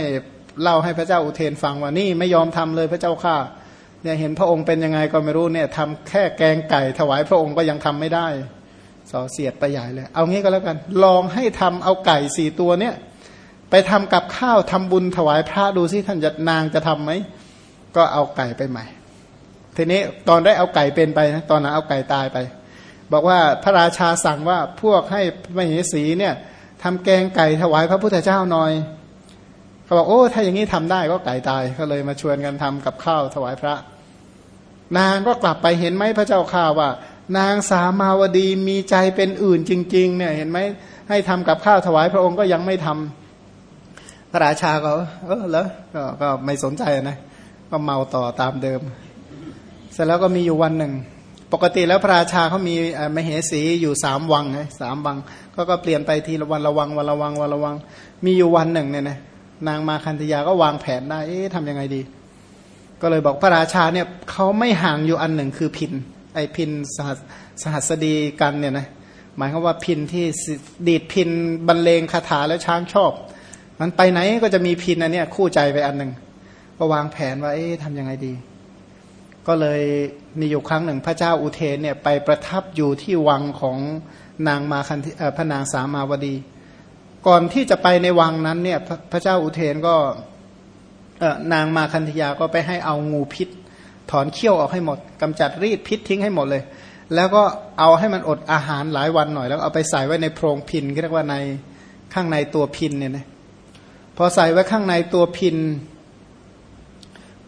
เล่าให้พระเจ้าอุเทนฟังว่านี่ไม่ยอมทำเลยพระเจ้าข้าเนี่ยเห็นพระองค์เป็นยังไงก็ไม่รู้เนี่ยทำแค่แกงไก่ถวายพระองค์ก็ยังทำไม่ได้สอเสียดไปใหญ่เลย เอางี้ก็แล้วกัน ลองให้ทำเอาไก่สี่ตัวเนี่ย ไปทำกับข้าวทำบุญถวายพระดูสิท่านจะนางจะทํำไหมก็เอาไก่ไปใหม่ ทีนี้ตอนได้เอาไก่เป็นไปนะตอนนั้นเอาไก่ตายไป บอกว่าพระราชาสั่งว่าพวกให้มเหสีเนี่ย ทำแกงไก่ถวายพระพุทธเจ้าหน่อยเขาบอกโอ้ถ้าอย่างนี้ทำได้ก็ไก่ตายก็เลยมาชวนกันทำกับข้าวถวายพระ นางก็กลับไปเห็นไหมพระเจ้าข่าวว่า นางสามาวดีมีใจเป็นอื่นจริง ๆ เนี่ยเห็นไหมให้ทำกับข้าวถวายพระองค์ก็ยังไม่ทำพระราชาก็เออแล้วก็ไม่สนใจนะก็เมาต่อตามเดิม เสร็จแล้วก็มีอยู่วันหนึ่ง ปกติแล้วพระราชาเขามีมเหสีอยู่สามวังไงสามวังก็ก็เปลี่ยนไปทีละวันละวังวันละวังวันละวัง มีอยู่วันหนึ่งเนี่ยนะนางมาคันธยาก็วางแผนได้เอ๊ะทำยังไงดี ก็เลยบอกพระราชาเนี่ยเขาไม่ห่างอยู่อันหนึ่งคือพินไอพินสหัสสหัสดีกันเนี่ยนะหมายความว่าพินที่ดีดพินบรรเลงคาถาแล้วช้างชอบ มันไปไหนก็จะมีพินอันเนี้ยคู่ใจไปอันหนึ่งก็วางแผนว่าเอ๊ะทำยังไงดี ก็เลยมีอยู่ครั้งหนึ่งพระเจ้าอุเทนเนี่ยไปประทับอยู่ที่วังของนางมาคันพระนางสามาวดี ก่อนที่จะไปในวังนั้นเนี่ยพระเจ้าอุเทนก็นางมาคันธยาก็ไปให้เอางูพิษ ถอนเขี้ยวออกให้หมดกำจัดรีดพิษทิ้งให้หมดเลย แล้วก็เอาให้มันอดอาหารหลายวันหน่อย แล้วเอาไปใส่ไว้ในโพรงพินเรียกว่าในข้างในตัวพินเนี่ยนะพอใส่ไว้ข้างในตัวพิน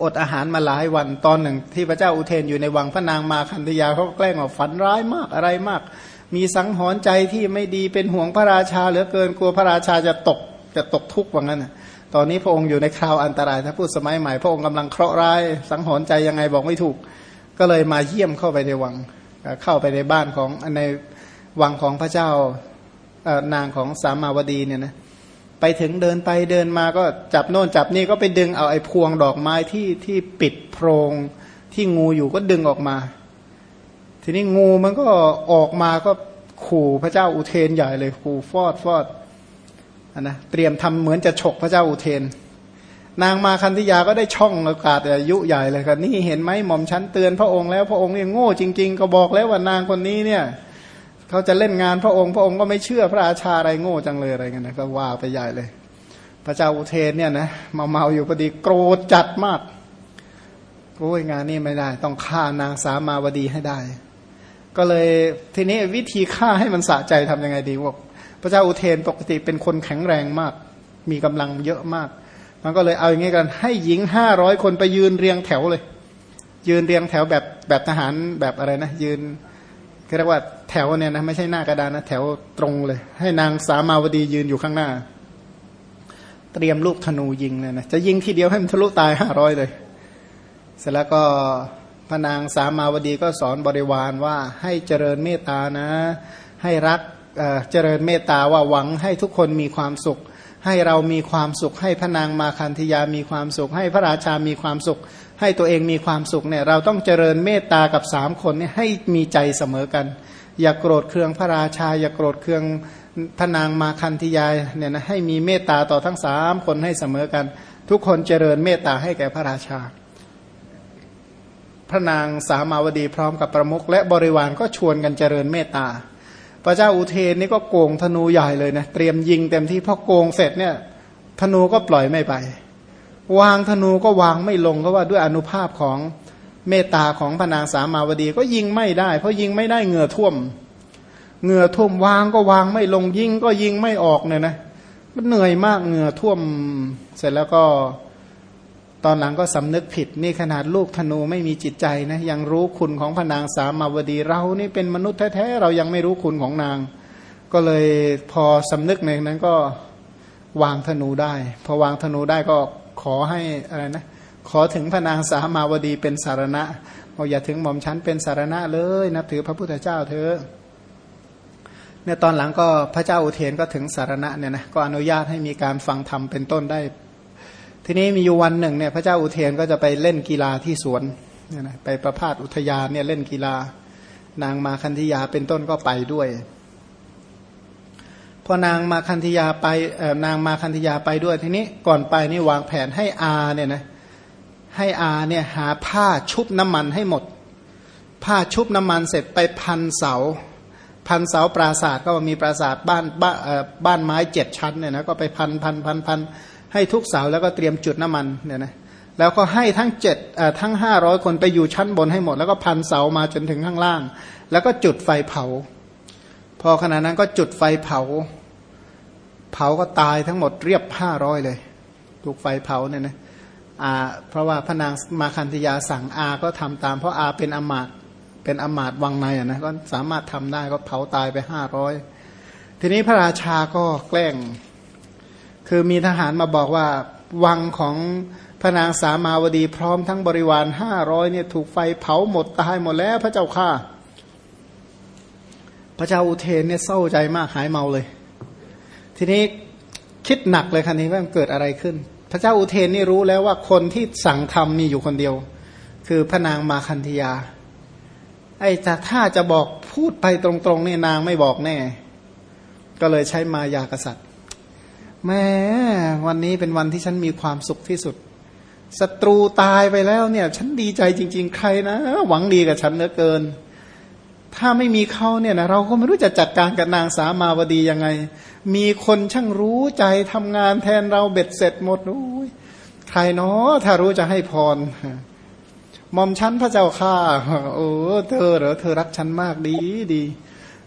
อดอาหารมาหลายวันตอนหนึ่ง ที่พระเจ้าอุเทนอยู่ในวังพระนางมาคันธยาเขาก็แกล้งว่าฝันร้ายมากอะไรมาก มีสังหรณ์ใจที่ไม่ดีเป็นห่วงพระราชาเหลือเกินกลัวพระราชาจะตกจะตกทุกข์ว่างั้นนะตอนนี้พระองค์อยู่ในคราวอันตรายถ้าพูดสมัยใหม่พระองค์กำลังเคราะห์ร้ายสังหรณ์ใจยังไงบอกไม่ถูก ก็เลยมาเยี่ยมเข้าไปในวังเข้าไปในบ้านของในวังของพระเจ้านางของสามาวดีเนี่ยนะ ไปถึงเดินไปเดินมาก็จับโน่นจับนี่ก็ไปดึงเอาไอ้พวงดอกไม้ที่ที่ปิดโพรงที่งูอยู่ก็ดึงออกมา ทีนี้งูมันก็ออกมาก็ขู่พระเจ้าอุเทนใหญ่เลยขู่ฟอดฟอดนะเตรียมทำเหมือนจะฉกพระเจ้าอุเทน นางมาคันธิยาก็ได้ช่องโอกาสอายุใหญ่เลยครับนี่เห็นไหมหม่อมชั้นเตือนพระองค์แล้วพระองค์ยังโง่จริง ๆ ก็บอกแล้วว่านางคนนี้เนี่ย เขาจะเล่นงานพระองค์พระองค์ก็ไม่เชื่อพระราชาอะไรโง่จังเลยอะไรเงี้ยนะก็ว่าไปใหญ่เลย พระเจ้าอุเทนเนี่ยนะมาเมาอยู่พอดีโกรธจัดมากโอ้ยงานนี้ไม่ได้ ต้องฆ่านางสามาวดีให้ได้ ก็เลยทีนี้วิธีฆ่าให้มันสะใจทํำยังไงดีบอกพระเจ้าอุเทนปกติเป็นคนแข็งแรงมาก มีกำลังเยอะมาก มันก็เลยเอาอย่างงี้กันให้หญิงห้าร้อยคนไปยืนเรียงแถวเลย ยืนเรียงแถวแบบแบบทหารแบบอะไรนะ ยืน เรียกว่าแถวเนี่ยนะไม่ใช่หน้ากระดานนะแถวตรงเลย ให้นางสามาวดียืนอยู่ข้างหน้า เตรียมลูกธนูยิงเลยนะจะยิงทีเดียวให้มันทะลุตายห้าร้อยเลย เสร็จแล้วก็พระนางสามาวดีก็สอนบริวารว่าให้เจริญเมตตานะ ให้รักเจริญเมตตาว่าหวังให้ทุกคนมีความสุข ให้เรามีความสุข ให้พระนางมาคันธยามีความสุข ให้พระราชามีความสุข ให้ตัวเองมีความสุขเนี่ยเราต้องเจริญเมตตากับสามคนเนี่ยให้มีใจเสมอกัน อย่ากโกรธเคืองพระราชา อย่ากโกรธเคืองพระนางมาคันธยาเนี่ยนะให้มีเมตตาต่อทั้งสามคนให้เสมอกัน ทุกคนเจริญเมตตาให้แก่พระราชา พระนางสามาวดีพร้อมกับประมุขและบริวารก็ชวนกันเจริญเมตตา พระเจ้าอุเทนนี่ก็โกงธนูใหญ่เลยนะเตรียมยิงเต็มที่พอโกงเสร็จเนี่ยธนูก็ปล่อยไม่ไป วางธนูก็วางไม่ลงเพราะว่าด้วยอนุภาพของเมตตาของพนางสามาวดีก็ยิงไม่ได้ เพราะยิงไม่ได้เหงื่อท่วมเหงื่อท่วมวางก็วางไม่ลงยิงก็ยิงไม่ออกเนี่ยนะมันเหนื่อยมากเหงื่อท่วมเสร็จแล้วก็ตอนหลังก็สำนึกผิดนี่ขนาดลูกธนูไม่มีจิตใจนะยังรู้คุณของพนางสามาวดีเรานี่เป็นมนุษย์แท้ๆเรายังไม่รู้คุณของนาง ก็เลยพอสำนึกในนั้นก็วางธนูได้ พอวางธนูได้ก็ ขอให้อะไรนะขอถึงพระนางสามาวดีเป็นสารณะบอกอย่าถึงหม่อมชั้นเป็นสารณะเลยนับถือพระพุทธเจ้าเถอะเนี่ยตอนหลังก็พระเจ้าอุเทนก็ถึงสารณะเนี่ยนะก็อนุญาตให้มีการฟังธรรมเป็นต้นได้ ทีนี้มีอยู่วันหนึ่งเนี่ยพระเจ้าอุเทนก็จะไปเล่นกีฬาที่สวนเนี่ยนะไปประพาสอุทยานเนี่ยเล่นกีฬานางมาคันธยาเป็นต้นก็ไปด้วย พอนางมาคันธยาไปนางมาคันธยาไปด้วยทีนี้ก่อนไปนี่วางแผนให้อาเนี่ยนะให้อาเนี่ยหาผ้าชุบน้ำมันให้หมด ผ้าชุบน้ำมันเสร็จไปพันเสา พันเสาปราศาสตร์ก็มีปราศาสตร์บ้านบ้านบ้านไม้เจ็ดชั้นเนี่ยนะก็ไปพันพันพันพันให้ทุกเสาแล้วก็เตรียมจุดน้ำมันเนี่ยนะแล้วก็ให้ทั้งเจ็ดทั้งห้าร้อยคนไปอยู่ชั้นบนให้หมด แล้วก็พันเสามาจนถึงข้างล่าง แล้วก็จุดไฟเผา พอขณะนั้นก็จุดไฟเผา เผาก็ตายทั้งหมดเรียบห้าร้อยเลย ถูกไฟเผาเนี่ยนะอาเพราะว่าพระนางมาคันธยาสั่งอาก็ทำตาม เพราะอาเป็นอมาตเป็นอมาตวังในอะนะก็สามารถทำได้ก็เผาตายไปห้าร้อยทีนี้พระราชาก็แกล้ง คือมีทหารมาบอกว่าวังของพระนางสามาวดีพร้อมทั้งบริวารห้าร้อยเนี่ยถูกไฟเผาหมดตายหมดแล้วพระเจ้าข้าพระเจ้าอุเทนเนี่ยเศร้าใจมากหายเมาเลย ทีนี้คิดหนักเลยคันนี้ว่ามันเกิดอะไรขึ้น พระเจ้าอุเทนนี่รู้แล้วว่าคนที่สั่งทำมีอยู่คนเดียว คือพระนางมาคันธยา ไอ้แต่ถ้าจะบอกพูดไปตรงๆนี่นางไม่บอกแน่ ก็เลยใช้มายากษัตริย์แม้วันนี้เป็นวันที่ฉันมีความสุขที่สุดศัตรูตายไปแล้วเนี่ย ฉันดีใจจริง ๆ ใครนะ หวังดีกับฉันเหลือเกิน ถ้าไม่มีเขาเนี่ยนะเราก็ไม่รู้จะจัดการกับนางสามาวดียังไง มีคนช่างรู้ใจทำงานแทนเราเบ็ดเสร็จหมดอ้ยใครเนาะถ้ารู้จะให้พรมอมฉันพระเจ้าข้าโอ้เธอเหรอเธอรักฉันมากดีดี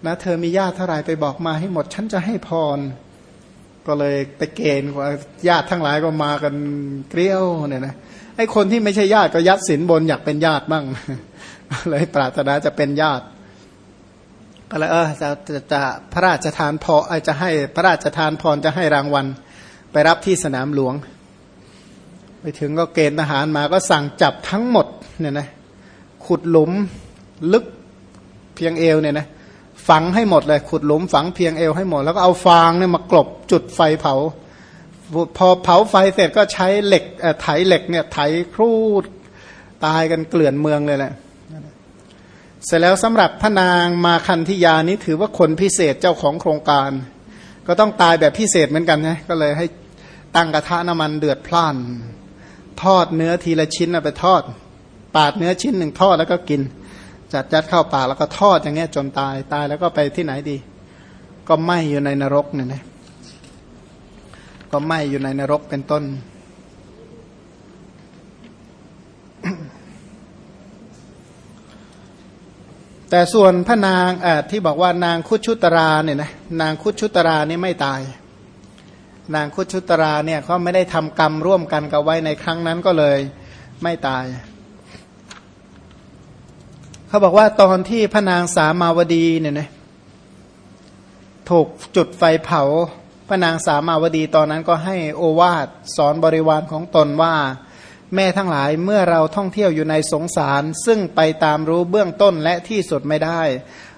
นะเธอมีญาติเท่าไหร่ไปบอกมาให้หมดฉันจะให้พร ก็เลยไปเกณฑ์ว่าญาติทั้งหลายก็มากันเกลี้ยวเนี่ยนะไอ้คนที่ไม่ใช่ญาติก็ยัดสินบนอยากเป็นญาติบ้างเลยปรารถนาจะเป็นญาติ ก็เลยเออจะจะจะพระราชทานพอจะให้พระราชทานพรจะให้รางวัล ไปรับที่สนามหลวง ไปถึงก็เกณฑ์ทหารมาก็สั่งจับทั้งหมดเนี่ยนะขุดหลุมลึกเพียงเอวเนี่ยนะฝังให้หมดเลย ขุดหลุมฝังเพียงเอวให้หมด แล้วก็เอาฟางเนี่ยมากลบจุดไฟเผา พอเผาไฟเสร็จก็ใช้เหล็กไถเหล็กเนี่ยไถครูดตายกันเกลื่อนเมืองเลยแหละ เสร็จแล้วสำหรับพระนางมาคันธิยานี้ถือว่าคนพิเศษเจ้าของโครงการ ก็ต้องตายแบบพิเศษเหมือนกันนะก็เลยให้ตั้งกระทะน้ำมันเดือดพล่าน ทอดเนื้อทีละชิ้นไปทอด ปาดเนื้อชิ้นหนึ่งทอดแล้วก็กิน จัดยัดเข้าปากแล้วก็ทอดอย่างเงี้ยจนตายตายแล้วก็ไปที่ไหนดี ก็ไหมอยู่ในนรกเนี่ยนะก็ไหมอยู่ในนรกเป็นต้น แต่ส่วนพระนางที่บอกว่านางคุชุตราเนี่ยนะนางคุชุตรานี่ไม่ตาย นางคุชุตราเนี่ยเขาไม่ได้ทำกรรมร่วมกันกับไว้ในครั้งนั้นก็เลยไม่ตายเขาบอกว่าตอนที่พระนางสามาวดีเนี่ยนะถูกจุดไฟเผาพระนางสามาวดีตอนนั้นก็ให้โอวาทสอนบริวารของตนว่า แม่ทั้งหลายเมื่อเราท่องเที่ยวอยู่ในสงสาร ซึ่งไปตามรู้เบื้องต้นและที่สุดไม่ได้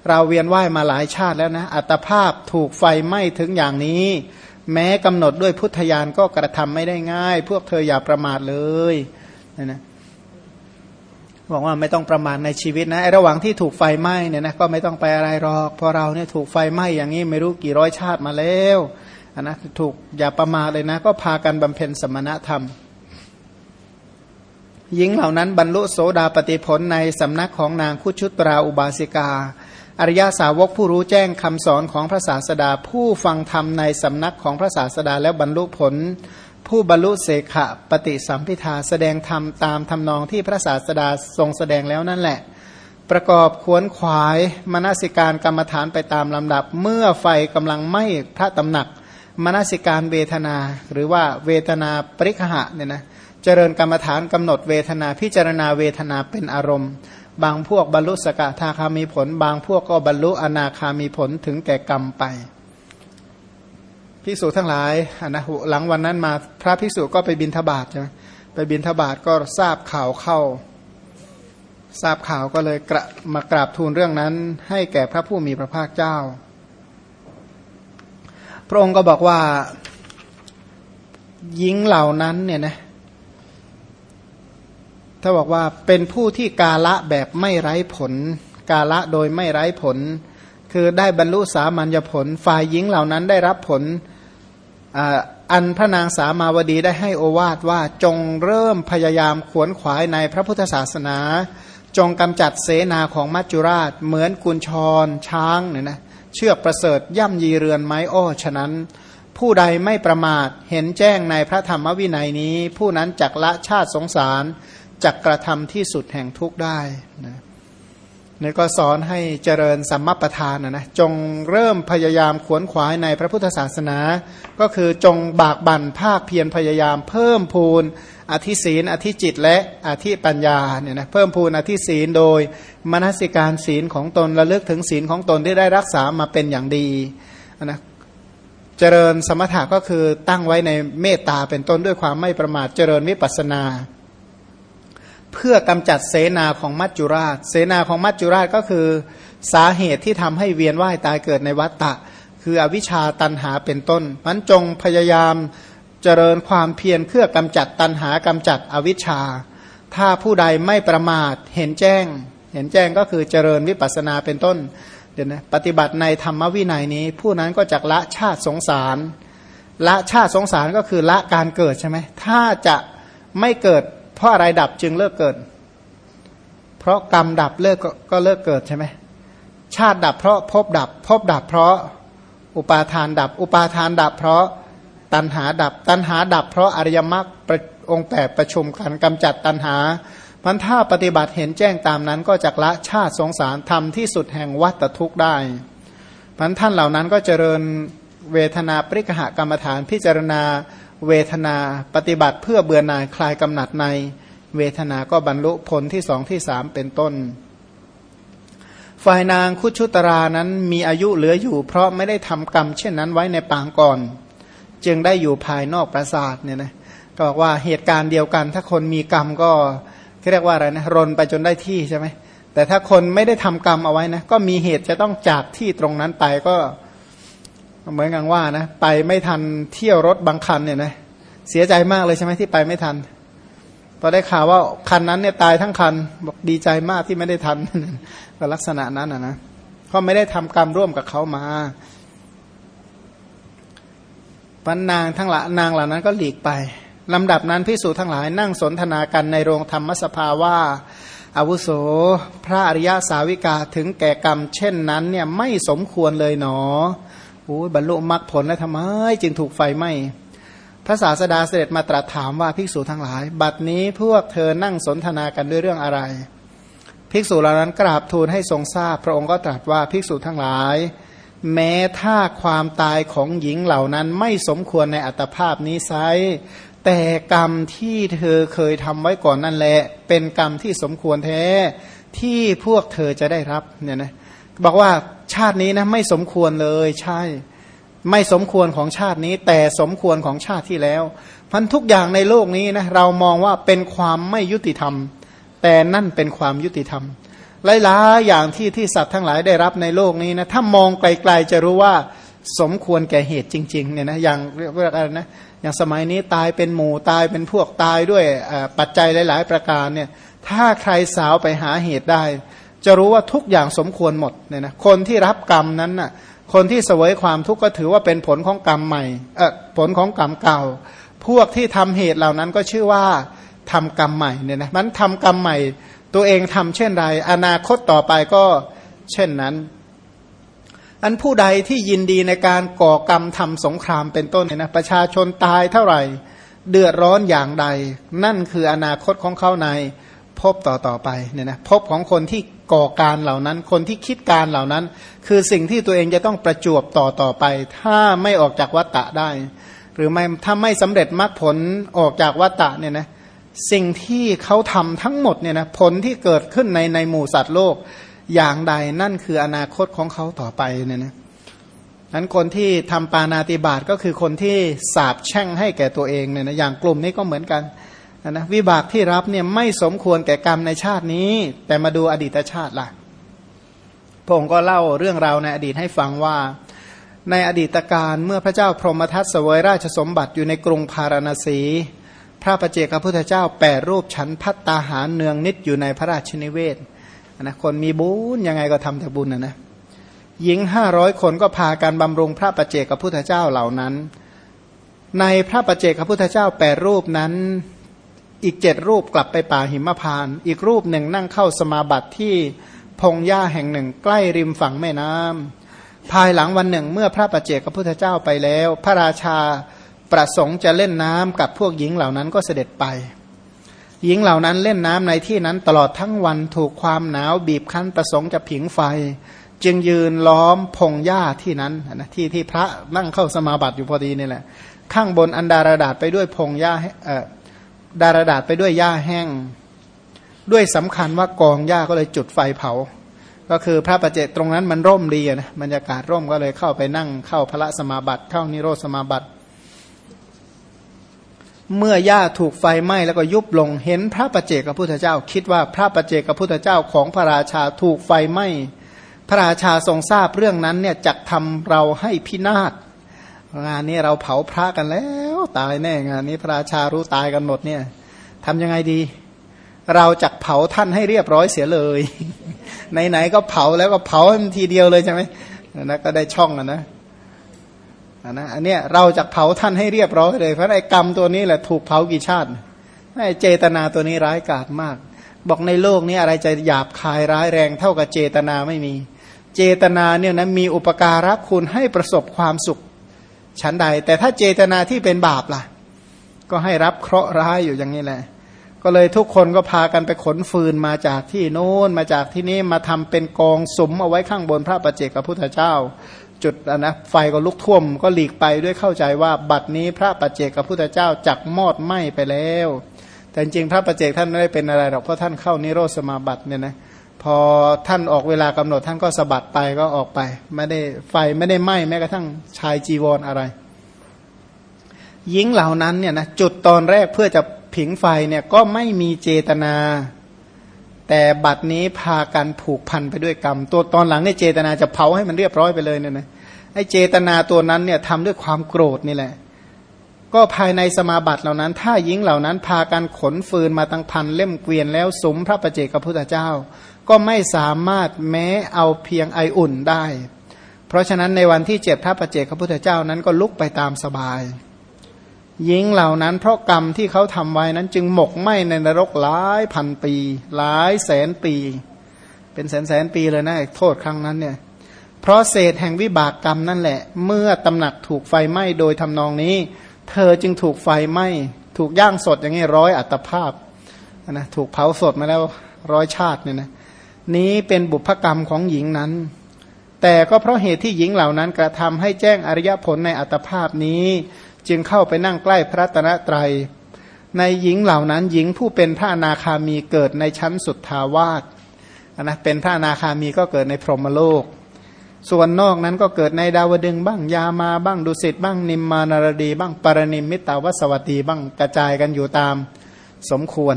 เราเวียนว่ายมาหลายชาติแล้วนะ อัตภาพถูกไฟไหม้ถึงอย่างนี้ แม้กำหนดด้วยพุทธญาณก็กระทำไม่ได้ง่าย พวกเธออย่าประมาทเลยนะนะบอกว่าไม่ต้องประมาทในชีวิตนะไอระหว่างที่ถูกไฟไหม้เนี่ยนะก็ไม่ต้องไปอะไรหรอกเพราะเราเนี่ยถูกไฟไหม้อย่างนี้ไม่รู้กี่ร้อยชาติมาแล้วนนะถูกอย่าประมาทเลยนะ ก็พากันบำเพ็ญสมณธรรม หญิงเหล่านั้นบรรลุโสดาปฏิผลในสำนักของนางคุชุตราอุบาสิกา อริยาสาวกผู้รู้แจ้งคำสอนของพระศาสดา ผู้ฟังธรรมในสำนักของพระศาสดาแล้วบรรลุผล ผู้บรรลุเสขะปฏิสัมพิทาแสดงธรรมตามทำนองที่พระศาสดาทรงแสดงแล้วนั่นแหละ ประกอบขวนขวายมนสิการกรรมฐานไปตามลำดับ เมื่อไฟกำลังไหม้พระตำหนักมนสิการเวทนา หรือว่าเวทนาปริคหะเนี่ยนะ เจริญกรรมฐานกำหนดเวทนาพิจารณาเวทนาเป็นอารมณ์ บางพวกบรรลุสกทาคามีผล บางพวกก็บรรลุอนาคามีผลถึงแก่กรรมไปภิกษุทั้งหลายนะหลังวันนั้นมาพระภิกษุก็ไปบินทบาทใช่ไหมไปบินทบาทก็ทราบข่าวเข้า ทราบข่าวก็เลยกระมากราบทูลเรื่องนั้น ให้แก่พระผู้มีพระภาคเจ้า พระองค์ก็บอกว่าหญิงเหล่านั้นเนี่ยนะ ถ้าบอกว่าเป็นผู้ที่กาละแบบไม่ไร้ผล กาละโดยไม่ไร้ผล คือได้บรรลุสามัญญผล ฝ่ายหญิงเหล่านั้นได้รับผลอันพระนางสามาวดีได้ให้โอวาทว่าจงเริ่มพยายามขวนขวายในพระพุทธศาสนา จงกำจัดเสนาของมัจจุราช เหมือนกุญชร ช้างเนี่ยนะเชือกประเสริฐย่ำยีเรือนไม้อ้อฉะนั้น ผู้ใดไม่ประมาทเห็นแจ้งในพระธรรมวินัยนี้ ผู้นั้นจักละชาติสงสาร จักกระทำที่สุดแห่งทุกได้นะนี่ก็สอนให้เจริญสัมมาประธานนะนะจงเริ่มพยายามขวนขวายในพระพุทธศาสนา ก็คือจงบากบั่นภาคเพียรพยายามเพิ่มพูนอธิศีนอธิจิตและอธิปัญญาเนี่ยนะเพิ่มพูนอธิศีนโดยมนสิการศีลของตนระลึกถึงศีลของตนที่ได้รักษามาเป็นอย่างดีนะเจริญสมถะก็คือตั้งไว้ในเมตตาเป็นต้นด้วยความไม่ประมาทเจริญวิปัสนา เพื่อกำจัดเสนาของมัจจุราช เสนาของมัจจุราชก็คือ สาเหตุที่ทำให้เวียนว่ายตายเกิดในวัฏฏะคืออวิชชาตันหาเป็นต้น มันจงพยายามเจริญความเพียรเพื่อกำจัดตัณหากำจัดอวิชชา ถ้าผู้ใดไม่ประมาทเห็นแจ้ง เห็นแจ้งก็คือเจริญวิปัสสนาเป็นต้นเดี๋ยวนะปฏิบัติในธรรมวินัยนี้ ผู้นั้นก็จะละชาติสงสาร ละชาติสงสารก็คือละการเกิดใช่ไหมถ้าจะไม่เกิด เพราะอะไรดับจึงเลิกเกิด เพราะกรรมดับเลิกก็เลิกเกิดใช่ไหมชาติดับเพราะภพดับภพดับเพราะอุปาทานดับ อุปาทานดับ เพราะตัณหาดับ ตัณหาดับ เพราะอริยมรรคองค์แปดประชุมกันกำจัดตัณหามันถ้าปฏิบัติเห็นแจ้งตามนั้นก็จะละชาติสงสารทำที่สุดแห่งวัฏทุกข์ได้พันท่านเหล่านั้นก็เจริญเวทนาปริกหกรรมฐานพิจารณา เวทนาปฏิบัติเพื่อเบื่อหน่ายคลายกำหนัดใน เวทนาก็บรรลุผลที่สองที่สามเป็นต้น ฝ่ายนางคุชุตรานั้นมีอายุเหลืออยู่ เพราะไม่ได้ทำกรรมเช่นนั้นไว้ในปางก่อน จึงได้อยู่ภายนอกปราสาทเนี่ยนะก็บอกว่าเหตุการณ์เดียวกัน ถ้าคนมีกรรมก็เรียกว่าอะไรนะรนไปจนได้ที่ใช่ไหมแต่ถ้าคนไม่ได้ทำกรรมเอาไว้นะก็มีเหตุจะต้องจากที่ตรงนั้นไปก็ เหมือนกันว่านะไปไม่ทันเที่ยวรถบางคันเนี่ยนะเสียใจมากเลยใช่ไหมที่ไปไม่ทันพอได้ข่าวว่าคันนั้นเนี่ยตายทั้งคันบอกดีใจมากที่ไม่ได้ทันก็ลักษณะนั้นอะนะเพราไม่ได้ทำกรรมร่วมกับเขามาปันนางทั้งหละนางเหล่านั้นก็หลีกไปลำดับนั้นพิสูจทั้งหลายนั่งสนทนากันในโรงธรรมสภาว่าอาวุโส พระอริยาสาวิกาถึงแก่กรรมเช่นนั้นเนี่ยไม่สมควรเลยหนอโอ้ย บรรลุมรรคผลแล้วทำไมจึงถูกไฟไหม้พระศาสดาเสด็จมาตรัสถามว่าภิกษุทั้งหลาย บัดนี้พวกเธอนั่งสนทนากันด้วยเรื่องอะไร ภิกษุเหล่านั้นกราบทูลให้ทรงทราบ พระองค์ก็ตรัสว่าภิกษุทั้งหลาย แม้ถ้าความตายของหญิงเหล่านั้นไม่สมควรในอัตภาพนี้ไซแต่กรรมที่เธอเคยทำไว้ก่อนนั่นแหละ เป็นกรรมที่สมควรแท้ที่พวกเธอจะได้รับเนี่ยนะบอกว่า ชาตินี้นะไม่สมควรเลยใช่ ไม่สมควรของชาตินี้ แต่สมควรของชาติที่แล้วพันทุกอย่างในโลกนี้นะเรามองว่าเป็นความไม่ยุติธรรม แต่นั่นเป็นความยุติธรรมหลายๆอย่างที่ที่สัตว์ทั้งหลายได้รับในโลกนี้นะถ้ามองไกลๆจะรู้ว่าสมควรแก่เหตุจริงๆเนี่ยนะอย่างเรียกว่าอะไรนะอย่างสมัยนี้ตายเป็นหมู่ตายเป็นพวกตายด้วยปัจจัยหลาย ๆ ประการเนี่ยถ้าใครสาวไปหาเหตุได้ จะรู้ว่าทุกอย่างสมควรหมดเนี่ยนะคนที่รับกรรมนั้นน่ะคนที่เสวยความทุกข์ก็ถือว่าเป็นผลของกรรมใหม่เออผลของกรรมเก่า พวกที่ทำเหตุเหล่านั้นก็ชื่อว่าทำกรรมใหม่เนี่ยนะมันทำกรรมใหม่ ตัวเองทำเช่นไร อนาคตต่อไปก็เช่นนั้น อันผู้ใดที่ยินดีในการก่อกรรมทำสงครามเป็นต้นเนี่ยนะประชาชนตายเท่าไหร่ เดือดร้อนอย่างใด นั่นคืออนาคตของเขาใน บต่อต่อไปเนี่ยนะพบของคนที่ก่อการเหล่านั้น คนที่คิดการเหล่านั้น คือสิ่งที่ตัวเองจะต้องประจวบต่อต่อไป ถ้าไม่ออกจากวัตตะได้ หรือไม่ถ้าไม่สำเร็จมรรคผลออกจากวัตตะเนี่ยนะสิ่งที่เขาทำทั้งหมดเนี่ยนะผลที่เกิดขึ้นในในหมู่สัตว์โลกอย่างใดนั่นคืออนาคตของเขาต่อไปเนี่ยนะนั้นคนที่ทำปานาติบาตก็คือคนที่สาบแช่งให้แก่ตัวเองเนี่ยนะอย่างกลุ่มนี้ก็เหมือนกัน นะวิบากที่รับเนี่ยไม่สมควรแก่กรรมในชาตินี้ แต่มาดูอดีตชาติล่ะพระองค์ก็เล่าเรื่องราวในอดีตให้ฟังว่า ในอดีตการเมื่อพระเจ้าพรหมทัตเสวยราชสมบัติอยู่ในกรุงพาราณสี พระประเจกพระพุทธเจ้าแปดรูปฉันพัตตาหารเนืองนิดอยู่ในพระราชนิเวศนะคนมีบุญยังไงก็ทำแต่บุญนะนะหญิงห้าร้อยคนก็พาการบำรุงพระประเจกับพุทธเจ้าเหล่านั้น ในพระประเจกับพุทธเจ้าแปดรูปนั้น อีกเจ็ดรูปกลับไปป่าหิมพาน อีกรูปหนึ่งนั่งเข้าสมาบัติที่พงหญ้าแห่งหนึ่ง ใกล้ริมฝั่งแม่น้ำภายหลังวันหนึ่งเมื่อพระประเจกับพุทธเจ้าไปแล้ว พระราชาประสงค์จะเล่นน้ำกับพวกหญิงเหล่านั้นก็เสด็จไป หญิงเหล่านั้นเล่นน้ำในที่นั้นตลอดทั้งวันถูกความหนาวบีบคั้นประสงค์จะผิงไฟ จึงยืนล้อมพงหญ้าที่นั้นนะที่ที่พระนั่งเข้าสมาบัติอยู่พอดีนี่แหละข้างบนอันดารดาษไปด้วยพงหญ้าเอ่อ ดารดาษไปด้วยหญ้าแห้ง ด้วยสำคัญว่ากองหญ้าก็เลยจุดไฟเผา ก็คือพระประเจตตรงนั้นมันร่มดีนะบรรยากาศร่มก็เลยเข้าไปนั่งเข้าพระสมาบัติเข้านิโรธสมาบัติเมื่อหญ้าถูกไฟไหม้แล้วก็ยุบลงเห็นพระประเจกับพุทธเจ้า คิดว่าพระประเจกับพุทธเจ้าของพระราชาถูกไฟไหม้พระราชาทรงทราบเรื่องนั้นเนี่ยจะทำเราให้พินาศ งานนี้เราเผาพระกันแล้ว ตายแน่งานนี้พระราชารู้ตายกันหมดเนี่ยทำยังไงดี เราจักเผาท่านให้เรียบร้อยเสียเลยไหนๆก็เผาแล้วก็เผาให้มันทีเดียวเลยใช่ไหมนะก็ได้ช่องนะนะอันเนี้ยเราจะเผาท่านให้เรียบร้อยเลย เพราะไอ้กรรมตัวนี้แหละถูกเผากี่ชาติไอ้เจตนาตัวนี้ร้ายกาจมาก บอกในโลกนี้อะไรจะหยาบคายร้ายแรงเท่ากับเจตนาไม่มี เจตนาเนี่ยนะมีอุปการะคุณให้ประสบความสุข ชั้นใด แต่ถ้าเจตนาที่เป็นบาปล่ะ ก็ให้รับเคราะห์ร้ายอยู่อย่างนี้แหละ ก็เลยทุกคนก็พากันไปขนฟืนมาจากที่โน้นมาจากที่นี้มาทำเป็นกองสมเอาไว้ข้างบนพระประเจกับพุทธเจ้า จุดนะไฟก็ลุกท่วมก็หลีกไปด้วยเข้าใจว่าบัดนี้พระปัจเจกับพุทธเจ้าจักมอดไหม้ไปแล้ว แต่จริงพระปัจเจกท่านไม่ได้เป็นอะไรหรอกเพราะท่านเข้านิโรธสมาบัติเนี่ยนะ พอท่านออกเวลากำหนดท่านก็สะบัดไปก็ออกไป ไม่ได้ไฟไม่ได้ไหม้แม้กระทั่งชายจีวรออะไรยิงเหล่านั้นเนี่ยนะจุดตอนแรกเพื่อจะผิงไฟเนี่ยก็ไม่มีเจตนา แต่บัดนี้พากันผูกพันไปด้วยกรรม ตัวตอนหลังเนี่ยเจตนาจะเผาให้มันเรียบร้อยไปเลยเนี่ยนะไอ้เจตนาตัวนั้นเนี่ยทำด้วยความโกรธนี่แหละ ก็ภายในสมาบัติเหล่านั้น ถ้ายิงเหล่านั้นพากันขนฟืนมาตั้งพันเล่มเกวียนแล้วสมพระประเจกับพุทธเจ้า ก็ไม่สามารถแม้เอาเพียงไออุ่นได้ เพราะฉะนั้นในวันที่เจ็ดพระประเจกับพุทธเจ้านั้นก็ลุกไปตามสบายหญิงเหล่านั้นเพราะกรรมที่เขาทำไว้นั้นจึงหมกไหมในนรกหลายพันปี หลายแสนปี เป็นแสนแสนปีเลยนะโทษครั้งนั้นเนี่ยเพราะเศษแห่งวิบากกรรมนั่นแหละ เมื่อตำหนักถูกไฟไหม้โดยทำนองนี้ เธอจึงถูกไฟไหม้ถูกย่างสดอย่างนี้ร้อยอัตภาพนะถูกเผาสดมาแล้วร้อยชาติเนี่ยนะ นี้เป็นบุพกรรมของหญิงนั้น แต่ก็เพราะเหตุที่หญิงเหล่านั้นกระทำให้แจ้งอริยผลในอัตภาพนี้ จึงเข้าไปนั่งใกล้พระตนะตรัยในหญิงเหล่านั้นหญิงผู้เป็นพระนาคามีเกิดในชั้นสุดทาวาสนะเป็นพระนาคามีก็เกิดในพรหมโลก ส่วนนอกนั้นก็เกิดในดาวดึงบ้างยามาบ้างดุสิตบ้างนิมมานารดี บ้างปารนิมมิตาวสวัตีบ้างกระจายกันอยู่ตามสมควร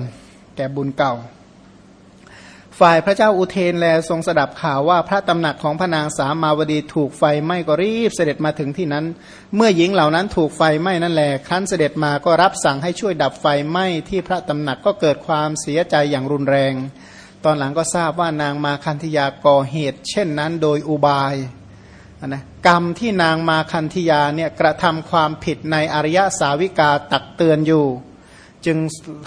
แก่บุญเก่า ฝ่ายพระเจ้าอุเทนแลทรงสดับข่าวว่าพระตำหนักของพระนางสามาวดีถูกไฟไหม้ก็รีบเสด็จมาถึงที่นั้น เมื่อหญิงเหล่านั้นถูกไฟไหม้นั่นแหละครั้นเสด็จมาก็รับสั่งให้ช่วยดับไฟไหม้ที่พระตำหนักก็เกิดความเสียใจอย่างรุนแรง ตอนหลังก็ทราบว่านางมาคันธยาก่อเหตุ เช่นนั้นโดยอุบายนะกรรมที่นางมาคันธยาเนี่ยกระทำความผิดในอริยสาวิกาตักเตือนอยู่ จึง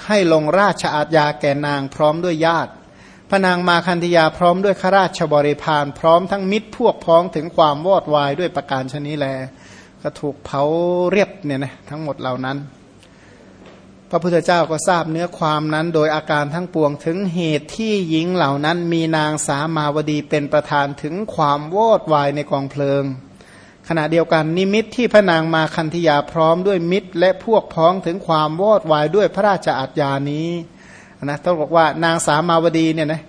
ให้ลงราชอาญาแก่นางพร้อมด้วยญาติ พระนางมาคันธยาพร้อมด้วยข้าราชบริพารพร้อมทั้งมิตรพวกพ้องถึงความวอดวายด้วยประการชนี้แล ก็ถูกเผาเรียบเนี่ยนะทั้งหมดเหล่านั้น พระพุทธเจ้าก็ทราบเนื้อความนั้น โดยอาการทั้งปวงถึงเหตุที่หญิงเหล่านั้น มีนางสามาวดีเป็นประธานถึงความวอดวายในกองเพลิง ขณะเดียวกันนิมิตที่พระนางมาคันธยาพร้อมด้วยมิตร และพวกพ้องถึงความวอดวายด้วยพระราชอาญานี้ นะต้องบอกว่านางสามาวดีเนี่ยนะ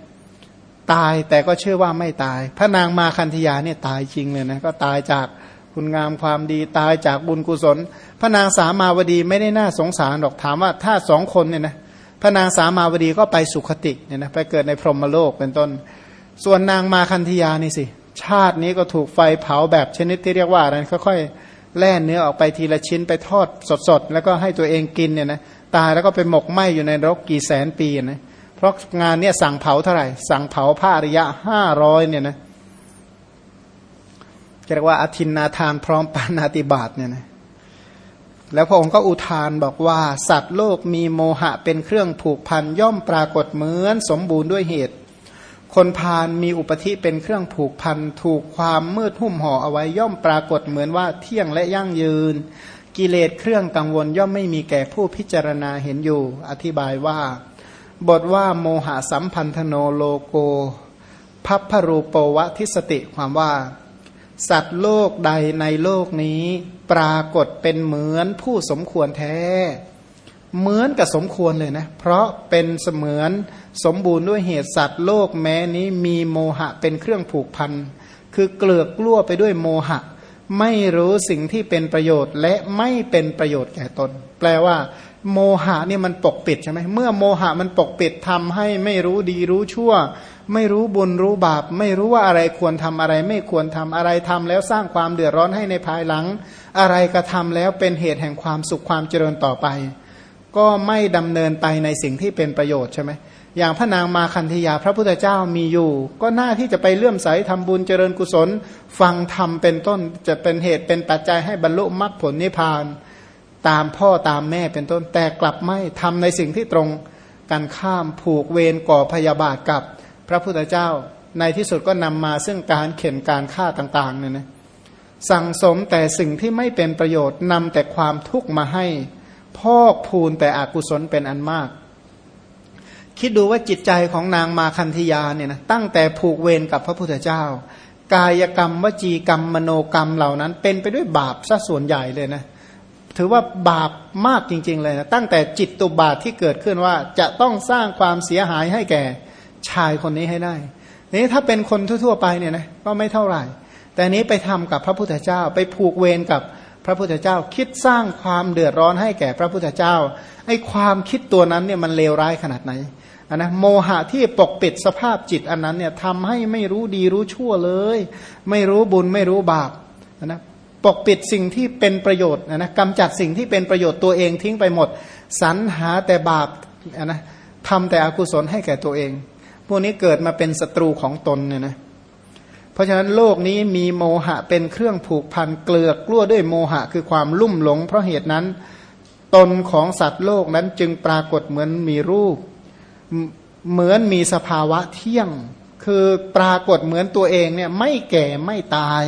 ตายแต่ก็เชื่อว่าไม่ตาย พระนางมาคันธยาเนี่ยตายจริงเลยนะก็ตายจากคุณงามความดีตายจากบุญกุศล พระนางสามาวดีไม่ได้น่าสงสารหรอกถามว่าถ้าสองคนเนี่ยนะพระนางสามาวดีก็ไปสุขติเนี่ยนะไปเกิดในพรหมโลกเป็นต้น ส่วนนางมาคันธยานี่สิ ชาตินี้ก็ถูกไฟเผาแบบชนิดที่เรียกว่าอะไรค่อยๆแล่นเนื้อออกไปทีละชิ้นไปทอดสดๆ แล้วก็ให้ตัวเองกินเนี่ยนะ ตายแล้วก็ไปหมกไหมอยู่ในรกกี่แสนปีนะเพราะงานเนี่ยสั่งเผาเท่าไหร่ สั่งเผาผ้าระยะห้าร้อยเนี่ยนะเรียกว่าอธินนาทานพร้อมปานาติบาตเนี่ยนะแล้วพระองค์ก็อุทานบอกว่า สัตว์โลกมีโมหะเป็นเครื่องผูกพันย่อมปรากฏเหมือนสมบูรณ์ด้วยเหตุ คนพาลมีอุปธิเป็นเครื่องผูกพันถูกความมืดหุ้มห่อเอาไว้ย่อมปรากฏเหมือนว่าเที่ยงและยั่งยืน กิเลสเครื่องกังวลย่อมไม่มีแก่ผู้พิจารณาเห็นอยู่ อธิบายว่า บทว่าโมหะสัมพันธโนโลโกพัพพรูปวะทิสติความว่า สัตว์โลกใดในโลกนี้ ปรากฏเป็นเหมือนผู้สมควรแท้ เหมือนกับสมควรเลยนะ เพราะเป็นเสมือนสมบูรณ์ด้วยเหตุสัตว์โลกแม้นี้มีโมหะเป็นเครื่องผูกพันคือเกลือกกล้วไปด้วยโมหะ ไม่รู้สิ่งที่เป็นประโยชน์และไม่เป็นประโยชน์แก่ตน แปลว่า โมหะนี่มันปกปิดใช่ไหมเมื่อโมหะมันปกปิดทำให้ไม่รู้ดีรู้ชั่ว ไม่รู้บุญรู้บาป ไม่รู้ว่าอะไรควรทำอะไร ไม่ควรทำอะไรทำแล้วสร้างความเดือดร้อนให้ในภายหลัง อะไรกระทาแล้วเป็นเหตุแห่งความสุขความเจริญต่อไป ก็ไม่ดำเนินไปในสิ่งที่เป็นประโยชน์ใช่ไหม อย่างพระนางมาคันธยาพระพุทธเจ้ามีอยู่ ก็น่าที่จะไปเลื่อมใสทำบุญเจริญกุศล ฟังธรรมเป็นต้นจะเป็นเหตุเป็นปัจจัยให้บรรลุมรรคผลนิพพานตามพ่อตามแม่เป็นต้น แต่กลับไม่ทำในสิ่งที่ตรงกันข้ามผูกเวรก่อพยาบาทกับพระพุทธเจ้า ในที่สุดก็นำมาซึ่งการเข็นการฆ่าต่างๆเนี่ยนะสั่งสมแต่สิ่งที่ไม่เป็นประโยชน์นำแต่ความทุกข์มาให้ พอกพูนแต่อกุศลเป็นอันมาก คิดดูว่าจิตใจของนางมาคันธยาเนี่ยนะตั้งแต่ผูกเวรกับพระพุทธเจ้า กายกรรมวจีกรรมมโนกรรมเหล่านั้น เป็นไปด้วยบาปซะส่วนใหญ่เลยนะถือว่าบาปมากจริง ๆ เลยนะตั้งแต่จิตตุบาทที่เกิดขึ้นว่าจะต้องสร้างความเสียหายให้แก่ชายคนนี้ให้ได้นี้ถ้าเป็นคนทั่ว ๆ ไปเนี่ยนะก็ไม่เท่าไหร่ แต่นี้ไปทำกับพระพุทธเจ้า ไปผูกเวรกับพระพุทธเจ้า คิดสร้างความเดือดร้อนให้แก่พระพุทธเจ้าไอ้ความคิดตัวนั้นเนี่ยมันเลวร้ายขนาดไหน นนะโมหะที่ปกปิดสภาพจิตอันนั้นเนี่ยทำให้ไม่รู้ดีรู้ชั่วเลย ไม่รู้บุญไม่รู้บาปนะปกปิดสิ่งที่เป็นประโยชน์นะกำจัดสิ่งที่เป็นประโยชน์ตัวเองทิ้งไปหมดสรรหาแต่บาปนะทำแต่อกุศลให้แก่ตัวเอง พวกนี้เกิดมาเป็นศัตรูของตนเนี่ยนะเพราะฉะนั้นโลกนี้มีโมหะเป็นเครื่องผูกพันเกลือกกลั้วด้วยโมหะคือความลุ่มหลง เพราะเหตุนั้น ตนของสัตว์โลกนั้นจึงปรากฏเหมือนมีรูป เหมือนมีสภาวะเที่ยง คือปรากฏเหมือนตัวเองเนี่ยไม่แก่ไม่ตาย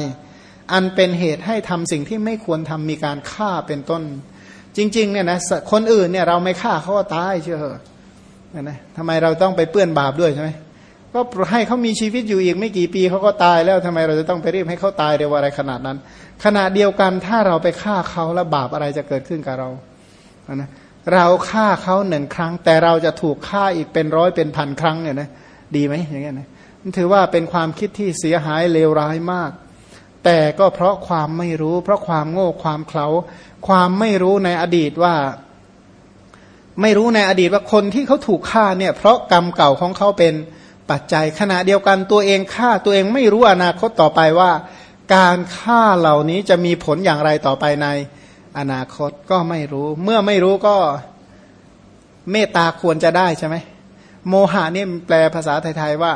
อันเป็นเหตุให้ทำสิ่งที่ไม่ควรทำมีการฆ่าเป็นต้น จริง ๆ เนี่ยนะคนอื่นเนี่ยเราไม่ฆ่าเขาก็ตายเชื่อเหรอนะทำไมเราต้องไปเปื้อนบาปด้วยใช่ไหมก็ให้เขามีชีวิตอยู่อีกไม่กี่ปีเขาก็ตายแล้วทำไมเราจะต้องไปรีบให้เขาตายเร็วอะไรขนาดนั้น ขณะเดียวกันถ้าเราไปฆ่าเขาแล้วบาปอะไรจะเกิดขึ้นกับเรานะ เราฆ่าเขาหนึ่งครั้ง แต่เราจะถูกฆ่าอีกเป็นร้อยเป็นพันครั้งเนี่ยนะดีไหมอย่างเงี้ยนะมันถือว่าเป็นความคิดที่เสียหายเลวร้ายมาก แต่ก็เพราะความไม่รู้ เพราะความโง่ความเขลาความไม่รู้ในอดีตว่า ไม่รู้ในอดีตว่าคนที่เขาถูกฆ่าเนี่ย เพราะกรรมเก่าของเขาเป็นปัจจัยขณะเดียวกันตัวเองฆ่าตัวเองไม่รู้อนาคตต่อไปว่า การฆ่าเหล่านี้จะมีผลอย่างไรต่อไปใน อนาคตก็ไม่รู้ เมื่อไม่รู้ก็เมตตาควรจะได้ใช่ไหมโมหะนี่แปลภาษาไทยๆว่า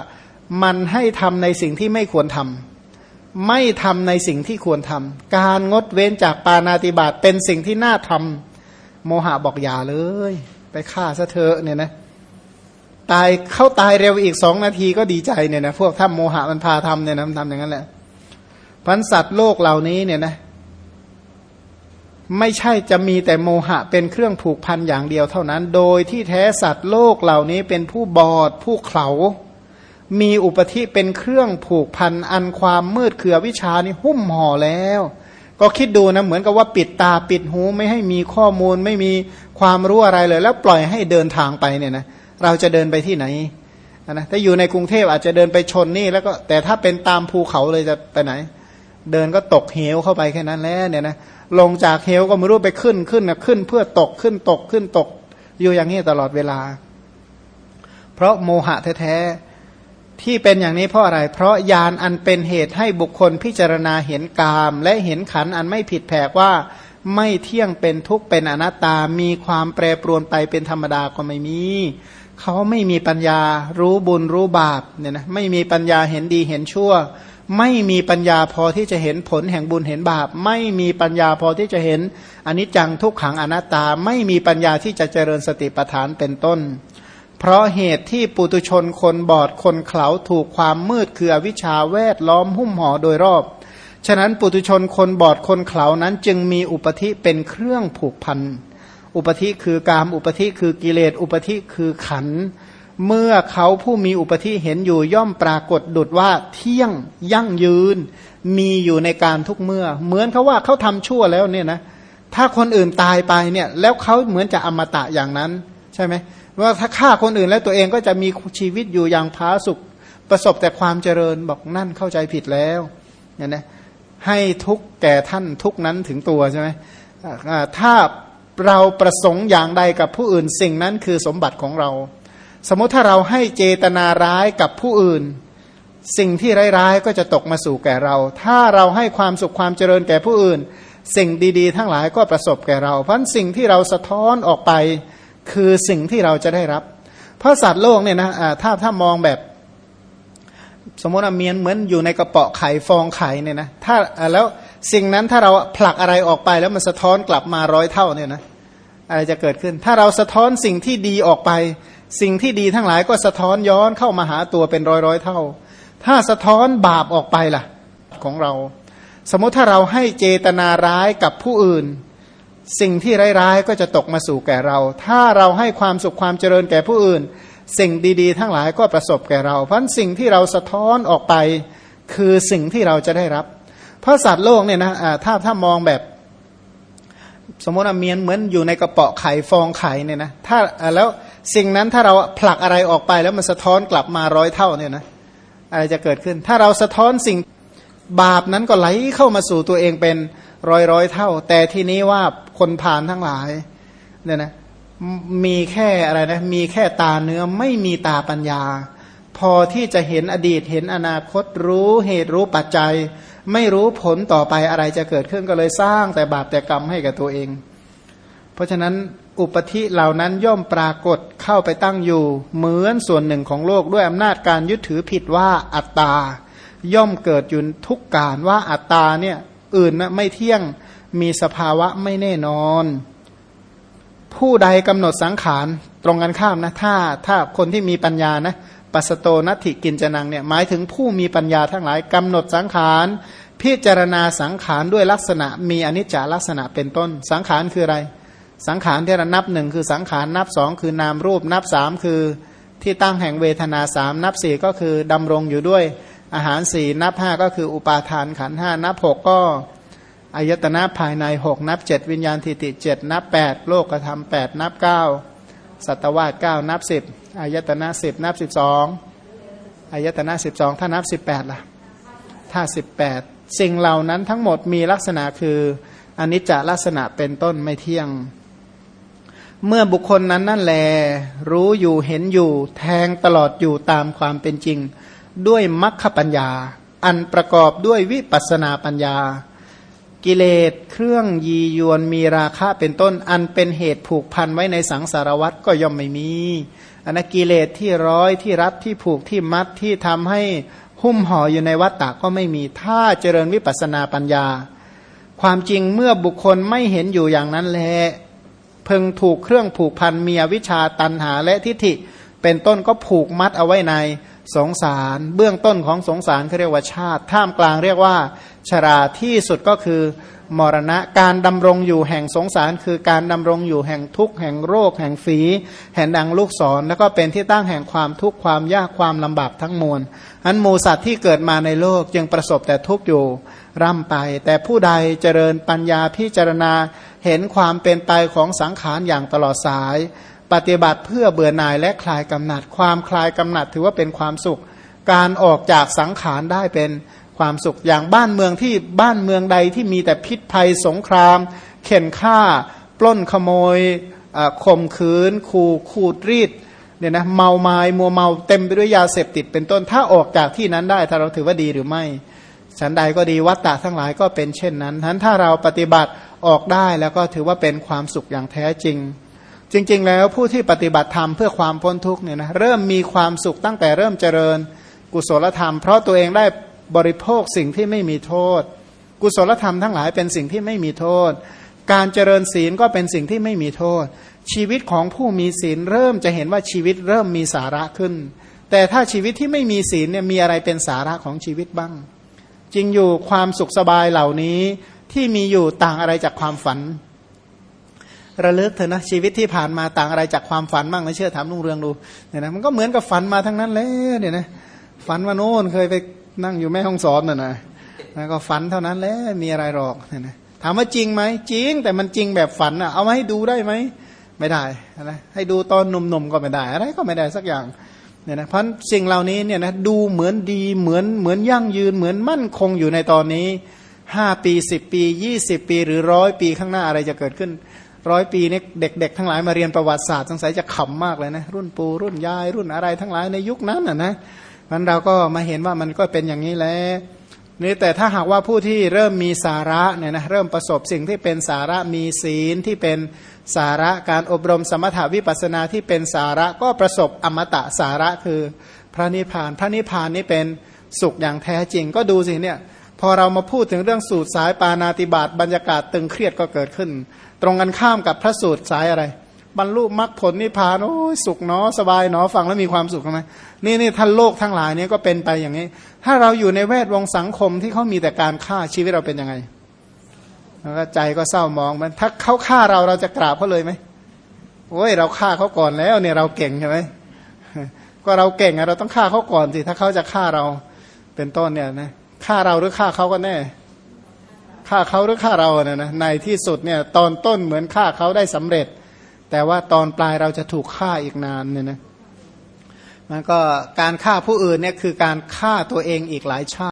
มันให้ทำในสิ่งที่ไม่ควรทำไม่ทำในสิ่งที่ควรทำการงดเว้นจากปานาติบาตเป็นสิ่งที่น่าทำโมหะบอกอย่าเลย ไปฆ่าซะเถอะเนี่ยนะตายเข้าตายเร็วอีกสองนาทีก็ดีใจเนี่ยนะพวกถ้าโมหะมันพาทำเนี่ยนะมันทำอย่างนั้นแหละพันสัตว์โลกเหล่านี้เนี่ยนะ ไม่ใช่จะมีแต่โมหะเป็นเครื่องผูกพันอย่างเดียวเท่านั้น โดยที่แท้สัตว์โลกเหล่านี้เป็นผู้บอด ผู้เขามีอุปธิเป็นเครื่องผูกพันอันความมืดเคือวิชานี่หุ้มห่อแล้ว ก็คิดดูนะเหมือนกับว่าปิดตาปิดหูไม่ให้มีข้อมูลไม่มีความรู้อะไรเลย แล้วปล่อยให้เดินทางไปเนี่ยนะเราจะเดินไปที่ไหนนะถ้าอยู่ในกรุงเทพอาจจะเดินไปชนนี่แล้วก็แต่ถ้าเป็นตามภูเขาเลยจะไปไหน เดินก็ตกเหวเข้าไปแค่นั้นแล้วเนี่ยนะ ลงจากเหวก็ไม่รู้ไปขึ้นขึ้นนะขึ้นเพื่อตกขึ้นตกขึ้นตก อยู่อย่างนี้ตลอดเวลา เพราะโมหะแท้ๆที่เป็นอย่างนี้เพราะอะไร เพราะยานอันเป็นเหตุให้บุคคลพิจารณาเห็นกาม และเห็นขันอันไม่ผิดแผกว่าไม่เที่ยงเป็นทุกข์เป็นอนัตตา มีความแปรปรวนไปเป็นธรรมดาก็ไม่มี เขาไม่มีปัญญารู้บุญรู้บาปเนี่ยนะไม่มีปัญญาเห็นดีเห็นชั่ว ไม่มีปัญญาพอที่จะเห็นผลแห่งบุญเห็นบาป ไม่มีปัญญาพอที่จะเห็นอนิจจังทุกขังอนัตตา ไม่มีปัญญาที่จะเจริญสติปัฏฐานเป็นต้น เพราะเหตุที่ปุตุชนคนบอดคนเขาถูกความมืดคืออวิชชาแวดล้อมหุ้มห่อโดยรอบ ฉะนั้นปุตุชนคนบอดคนเขานั้นจึงมีอุปธิเป็นเครื่องผูกพัน อุปธิคือกามอุปธิคือกิเลสอุปธิคือขัน เมื่อเขาผู้มีอุปธิเห็นอยู่ย่อมปรากฏดุดว่าเที่ยงยั่งยืน มีอยู่ในการทุกเมื่อ เหมือนเขาว่าเขาทำชั่วแล้วเนี่ยนะถ้าคนอื่นตายไปเนี่ย แล้วเขาเหมือนจะอมตะอย่างนั้น ใช่ไหมว่าถ้าฆ่าคนอื่นแล้วตัวเองก็จะมีชีวิตอยู่อย่างพาสุขประสบแต่ความเจริญบอกนั่นเข้าใจผิดแล้วเนี่ยนะให้ทุกแก่ท่านทุกนั้นถึงตัวใช่ไหมถ้าเราประสงค์อย่างใดกับผู้อื่นสิ่งนั้นคือสมบัติของเรา สมมติถ้าเราให้เจตนาร้ายกับผู้อื่น สิ่งที่ร้ายๆก็จะตกมาสู่แก่เรา ถ้าเราให้ความสุขความเจริญแก่ผู้อื่น สิ่งดีๆ ทั้งหลายก็ประสบแก่เรา เพราะสิ่งที่เราสะท้อนออกไป คือสิ่งที่เราจะได้รับ เพราะสัตว์โลกเนี่ยนะถ้าถ้ามองแบบ สมมติเมียนเหมือนอยู่ในกระเป๋ะไข่ฟองไข่เนี่ยนะถ้าแล้วสิ่งนั้นถ้าเราผลักอะไรออกไปแล้วมันสะท้อนกลับมาร้อยเท่าเนี่ยนะอะไรจะเกิดขึ้น ถ้าเราสะท้อนสิ่งที่ดีออกไป สิ่งที่ดีทั้งหลายก็สะท้อนย้อนเข้ามาหาตัวเป็นร้อยร้อยเท่า ถ้าสะท้อนบาปออกไปล่ะของเรา สมมติถ้าเราให้เจตนาร้ายกับผู้อื่น สิ่งที่ร้ายๆก็จะตกมาสู่แก่เรา ถ้าเราให้ความสุขความเจริญแก่ผู้อื่น สิ่งดีๆ ทั้งหลายก็ประสบแก่เรา เพราะสิ่งที่เราสะท้อนออกไป คือสิ่งที่เราจะได้รับ เพราะสัตว์โลกเนี่ยนะถ้าถ้ามองแบบสมมติว่าเมียนเหมือนอยู่ในกระเป๋ะไข่ฟองไข่เนี่ยนะถ้าแล้ว สิ่งนั้นถ้าเราผลักอะไรออกไปแล้วมันสะท้อนกลับมาร้อยเท่าเนี่ยนะอะไรจะเกิดขึ้น ถ้าเราสะท้อนสิ่งบาปนั้นก็ไหลเข้ามาสู่ตัวเองเป็นร้อยร้อยเท่า แต่ทีนี้ว่าคนผ่านทั้งหลายเนี่ยนะมีแค่อะไรนะมีแค่ตาเนื้อไม่มีตาปัญญา พอที่จะเห็นอดีตเห็นอนาคตรู้เหตุรู้ปัจจัย ไม่รู้ผลต่อไปอะไรจะเกิดขึ้นก็เลยสร้างแต่บาปแต่กรรมให้กับตัวเอง เพราะฉะนั้น อุปธิเหล่านั้นย่อมปรากฏเข้าไปตั้งอยู่ เหมือนส่วนหนึ่งของโลกด้วยอำนาจการยึดถือผิดว่าอัตตา ย่อมเกิดอยู่ทุกการว่าอัตตาเนี่ยอื่นนะไม่เที่ยงมีสภาวะไม่แน่นอน ผู้ใดกำหนดสังขารตรงกันข้ามนะถ้าถ้าคนที่มีปัญญานะปัสโตนัตถิกินจนังเนี่ยหมายถึงผู้มีปัญญาทั้งหลายกำหนดสังขารพิจารณาสังขารด้วยลักษณะมีอนิจจาลักษณะเป็นต้น สังขารคืออะไร สังขารที่เรานับหนึ่งคือสังขารนับสองคือนามรูปนับสามคือที่ตั้งแห่งเวทนาสามนับสี่ก็คือดำรงอยู่ด้วยอาหารสี่นับห้าก็คืออุปาทานขันห้านับหกก็อายตนะภายในหกนับเจ็ดวิญญาณทิติเจ็ดนับแปดโลกธรรมแปดนับเก้าสัตวาสเก้านับสิบอายตนะสิบนับสิบสองอายตนะสิบสองถ้านับสิบแปดล่ะ ถ้าสิบแปดสิ่งเหล่านั้นทั้งหมดมีลักษณะคืออนิจจลักษณะเป็นต้นไม่เที่ยง เมื่อบุคคลนั้นนั่นแล รู้อยู่เห็นอยู่ แทงตลอดอยู่ตามความเป็นจริง ด้วยมัคคปัญญา อันประกอบด้วยวิปัสนาปัญญา กิเลสเครื่องยียวนมีราคะเป็นต้น อันเป็นเหตุผูกพันไว้ในสังสารวัตรก็ย่อมไม่มีอันนกิเลสที่ร้อยที่รัดที่ผูกที่มัดที่ทำให้หุ้มห่ออยู่ในวัฏฏะก็ไม่มีถ้าเจริญวิปัสนาปัญญา ความจริงเมื่อบุคคลไม่เห็นอยู่อย่างนั้นแล พึงถูกเครื่องผูกพันมีอวิชชาตันหาและทิฏฐิ เป็นต้นก็ผูกมัดเอาไว้ในสงสาร เบื้องต้นของสงสารเขาเรียกว่าชาติ ท่ามกลางเรียกว่า ชราที่สุดก็คือ มรณะการดำรงอยู่แห่งสงสาร คือการดำรงอยู่แห่งทุกข์แห่งโรค แห่งฝีแห่งดังลูกศร แล้วก็เป็นที่ตั้งแห่งความทุกข์ความยากความลำบากทั้งมวลอันมูสัตว์ที่เกิดมาในโลกจึงประสบแต่ทุกข์อยู่ร่ำไป แต่ผู้ใดเจริญปัญญาพิจารณาเห็นความเป็นไปของสังขารอย่างตลอดสาย ปฏิบัติเพื่อเบื่อหน่ายและคลายกำหนัด ความคลายกำหนัดถือว่าเป็นความสุข การออกจากสังขารได้เป็น ความสุขอย่างบ้านเมืองที่บ้านเมืองใดที่มีแต่พิษภัยสงคราม เข็นฆ่า ปล้นขโมยข่มขืน ขู่ขูดรีดเนี่ยนะเมาไม้มัวเมาเต็มไปด้วยยาเสพติดเป็นต้นถ้าออกจากที่นั้นได้ถ้าเราถือว่าดีหรือไม่ฉันใดก็ดีวัตตะทั้งหลายก็เป็นเช่นนั้นทั้นถ้าเราปฏิบัติออกได้แล้วก็ถือว่าเป็นความสุขอย่างแท้จริง จริง ๆ แล้วผู้ที่ปฏิบัติธรรมเพื่อความพ้นทุกเนี่ยนะเริ่มมีความสุขตั้งแต่เริ่มเจริญกุศลธรรม เพราะตัวเองได้ บริโภคสิ่งที่ไม่มีโทษ กุศลธรรมทั้งหลายเป็นสิ่งที่ไม่มีโทษ การเจริญศีลก็เป็นสิ่งที่ไม่มีโทษ ชีวิตของผู้มีศีลเริ่มจะเห็นว่าชีวิตเริ่มมีสาระขึ้น แต่ถ้าชีวิตที่ไม่มีศีลเนี่ยมีอะไรเป็นสาระของชีวิตบ้าง จริงอยู่ความสุขสบายเหล่านี้ที่มีอยู่ต่างอะไรจากความฝัน ระลึกเถอะนะชีวิตที่ผ่านมาต่างอะไรจากความฝันบ้างนะเชื่อถามลุงเรืองดูเนี่ยนะมันก็เหมือนกับฝันมาทั้งนั้นเลยเนี่ยนะฝันว่าโน่นเคยไป นั่งอยู่แม่ห้องสอนน่ะนะแล้วก็ฝันเท่านั้นแหละมีอะไรหรอกนะถามว่าจริงไหมจริง แต่มันจริงแบบฝันอะเอามาให้ดูได้ไหมไม่ได้นะให้ดูตอนหนุ่มๆก็ไม่ได้ อะไรก็ไม่ได้สักอย่างเนี่ยนะเพราะสิ่งเหล่านี้เนี่ยนะดูเหมือนดีเหมือนเหมือนยั่งยืนเหมือนมั่นคงอยู่ในตอนนี้ห้าปีสิบปียี่สิบปี หรือร้อยปีข้างหน้าอะไรจะเกิดขึ้นร้อยปีนี่เด็ก ๆ ทั้งหลายมาเรียนประวัติศาสตร์สงสัยจะขำมากเลยนะรุ่นปูรุ่นยายรุ่นอะไรทั้งหลายในยุคนั้นอะนะ มันเราก็มาเห็นว่ามันก็เป็นอย่างนี้แล้วนี่แต่ถ้าหากว่าผู้ที่เริ่มมีสาระเนี่ยนะเริ่มประสบสิ่งที่เป็นสาระมีศีลที่เป็นสาระการอบรมสมถาวิปัสสนาที่เป็นสาระก็ประสบอมตะสาระคือพระนิพพาน พระนิพพานนี่เป็นสุขอย่างแท้จริง ก็ดูสิเนี่ยพอเรามาพูดถึงเรื่องสูตรสายปานาติบาตบรรยากาศตึงเครียดก็เกิดขึ้น ตรงกันข้ามกับพระสูตรสายอะไร บรรลุมรรคผลนิพพานโอ้ยสุขเนาะสบายเนาะฟังแล้วมีความสุขไหมนี่นี่ท่านโลกทั้งหลายเนี่ยก็เป็นไปอย่างนี้ ถ้าเราอยู่ในแวดวงสังคมที่เขามีแต่การฆ่าชีวิตเราเป็นยังไงแล้วก็ใจก็เศร้ามองมันถ้าเขาฆ่าเราเราจะกราบเขาเลยไหมโอ้ยเราฆ่าเขาก่อนแล้วเนี่ยเราเก่งใช่ไหมก็เราเก่งอะเราต้องฆ่าเขาก่อนสิถ้าเขาจะฆ่าเราเป็นต้นเนี่ยนะฆ่าเราหรือฆ่าเขาก็แน่ฆ่าเขาหรือฆ่าเราเนี่ยนะในที่สุดเนี่ยตอนต้นเหมือนฆ่าเขาได้สำเร็จ แต่ว่าตอนปลายเราจะถูกฆ่าอีกนานเนี่ยนะมันก็การฆ่าผู้อื่นเนี่ยคือการฆ่าตัวเองอีกหลายชาติ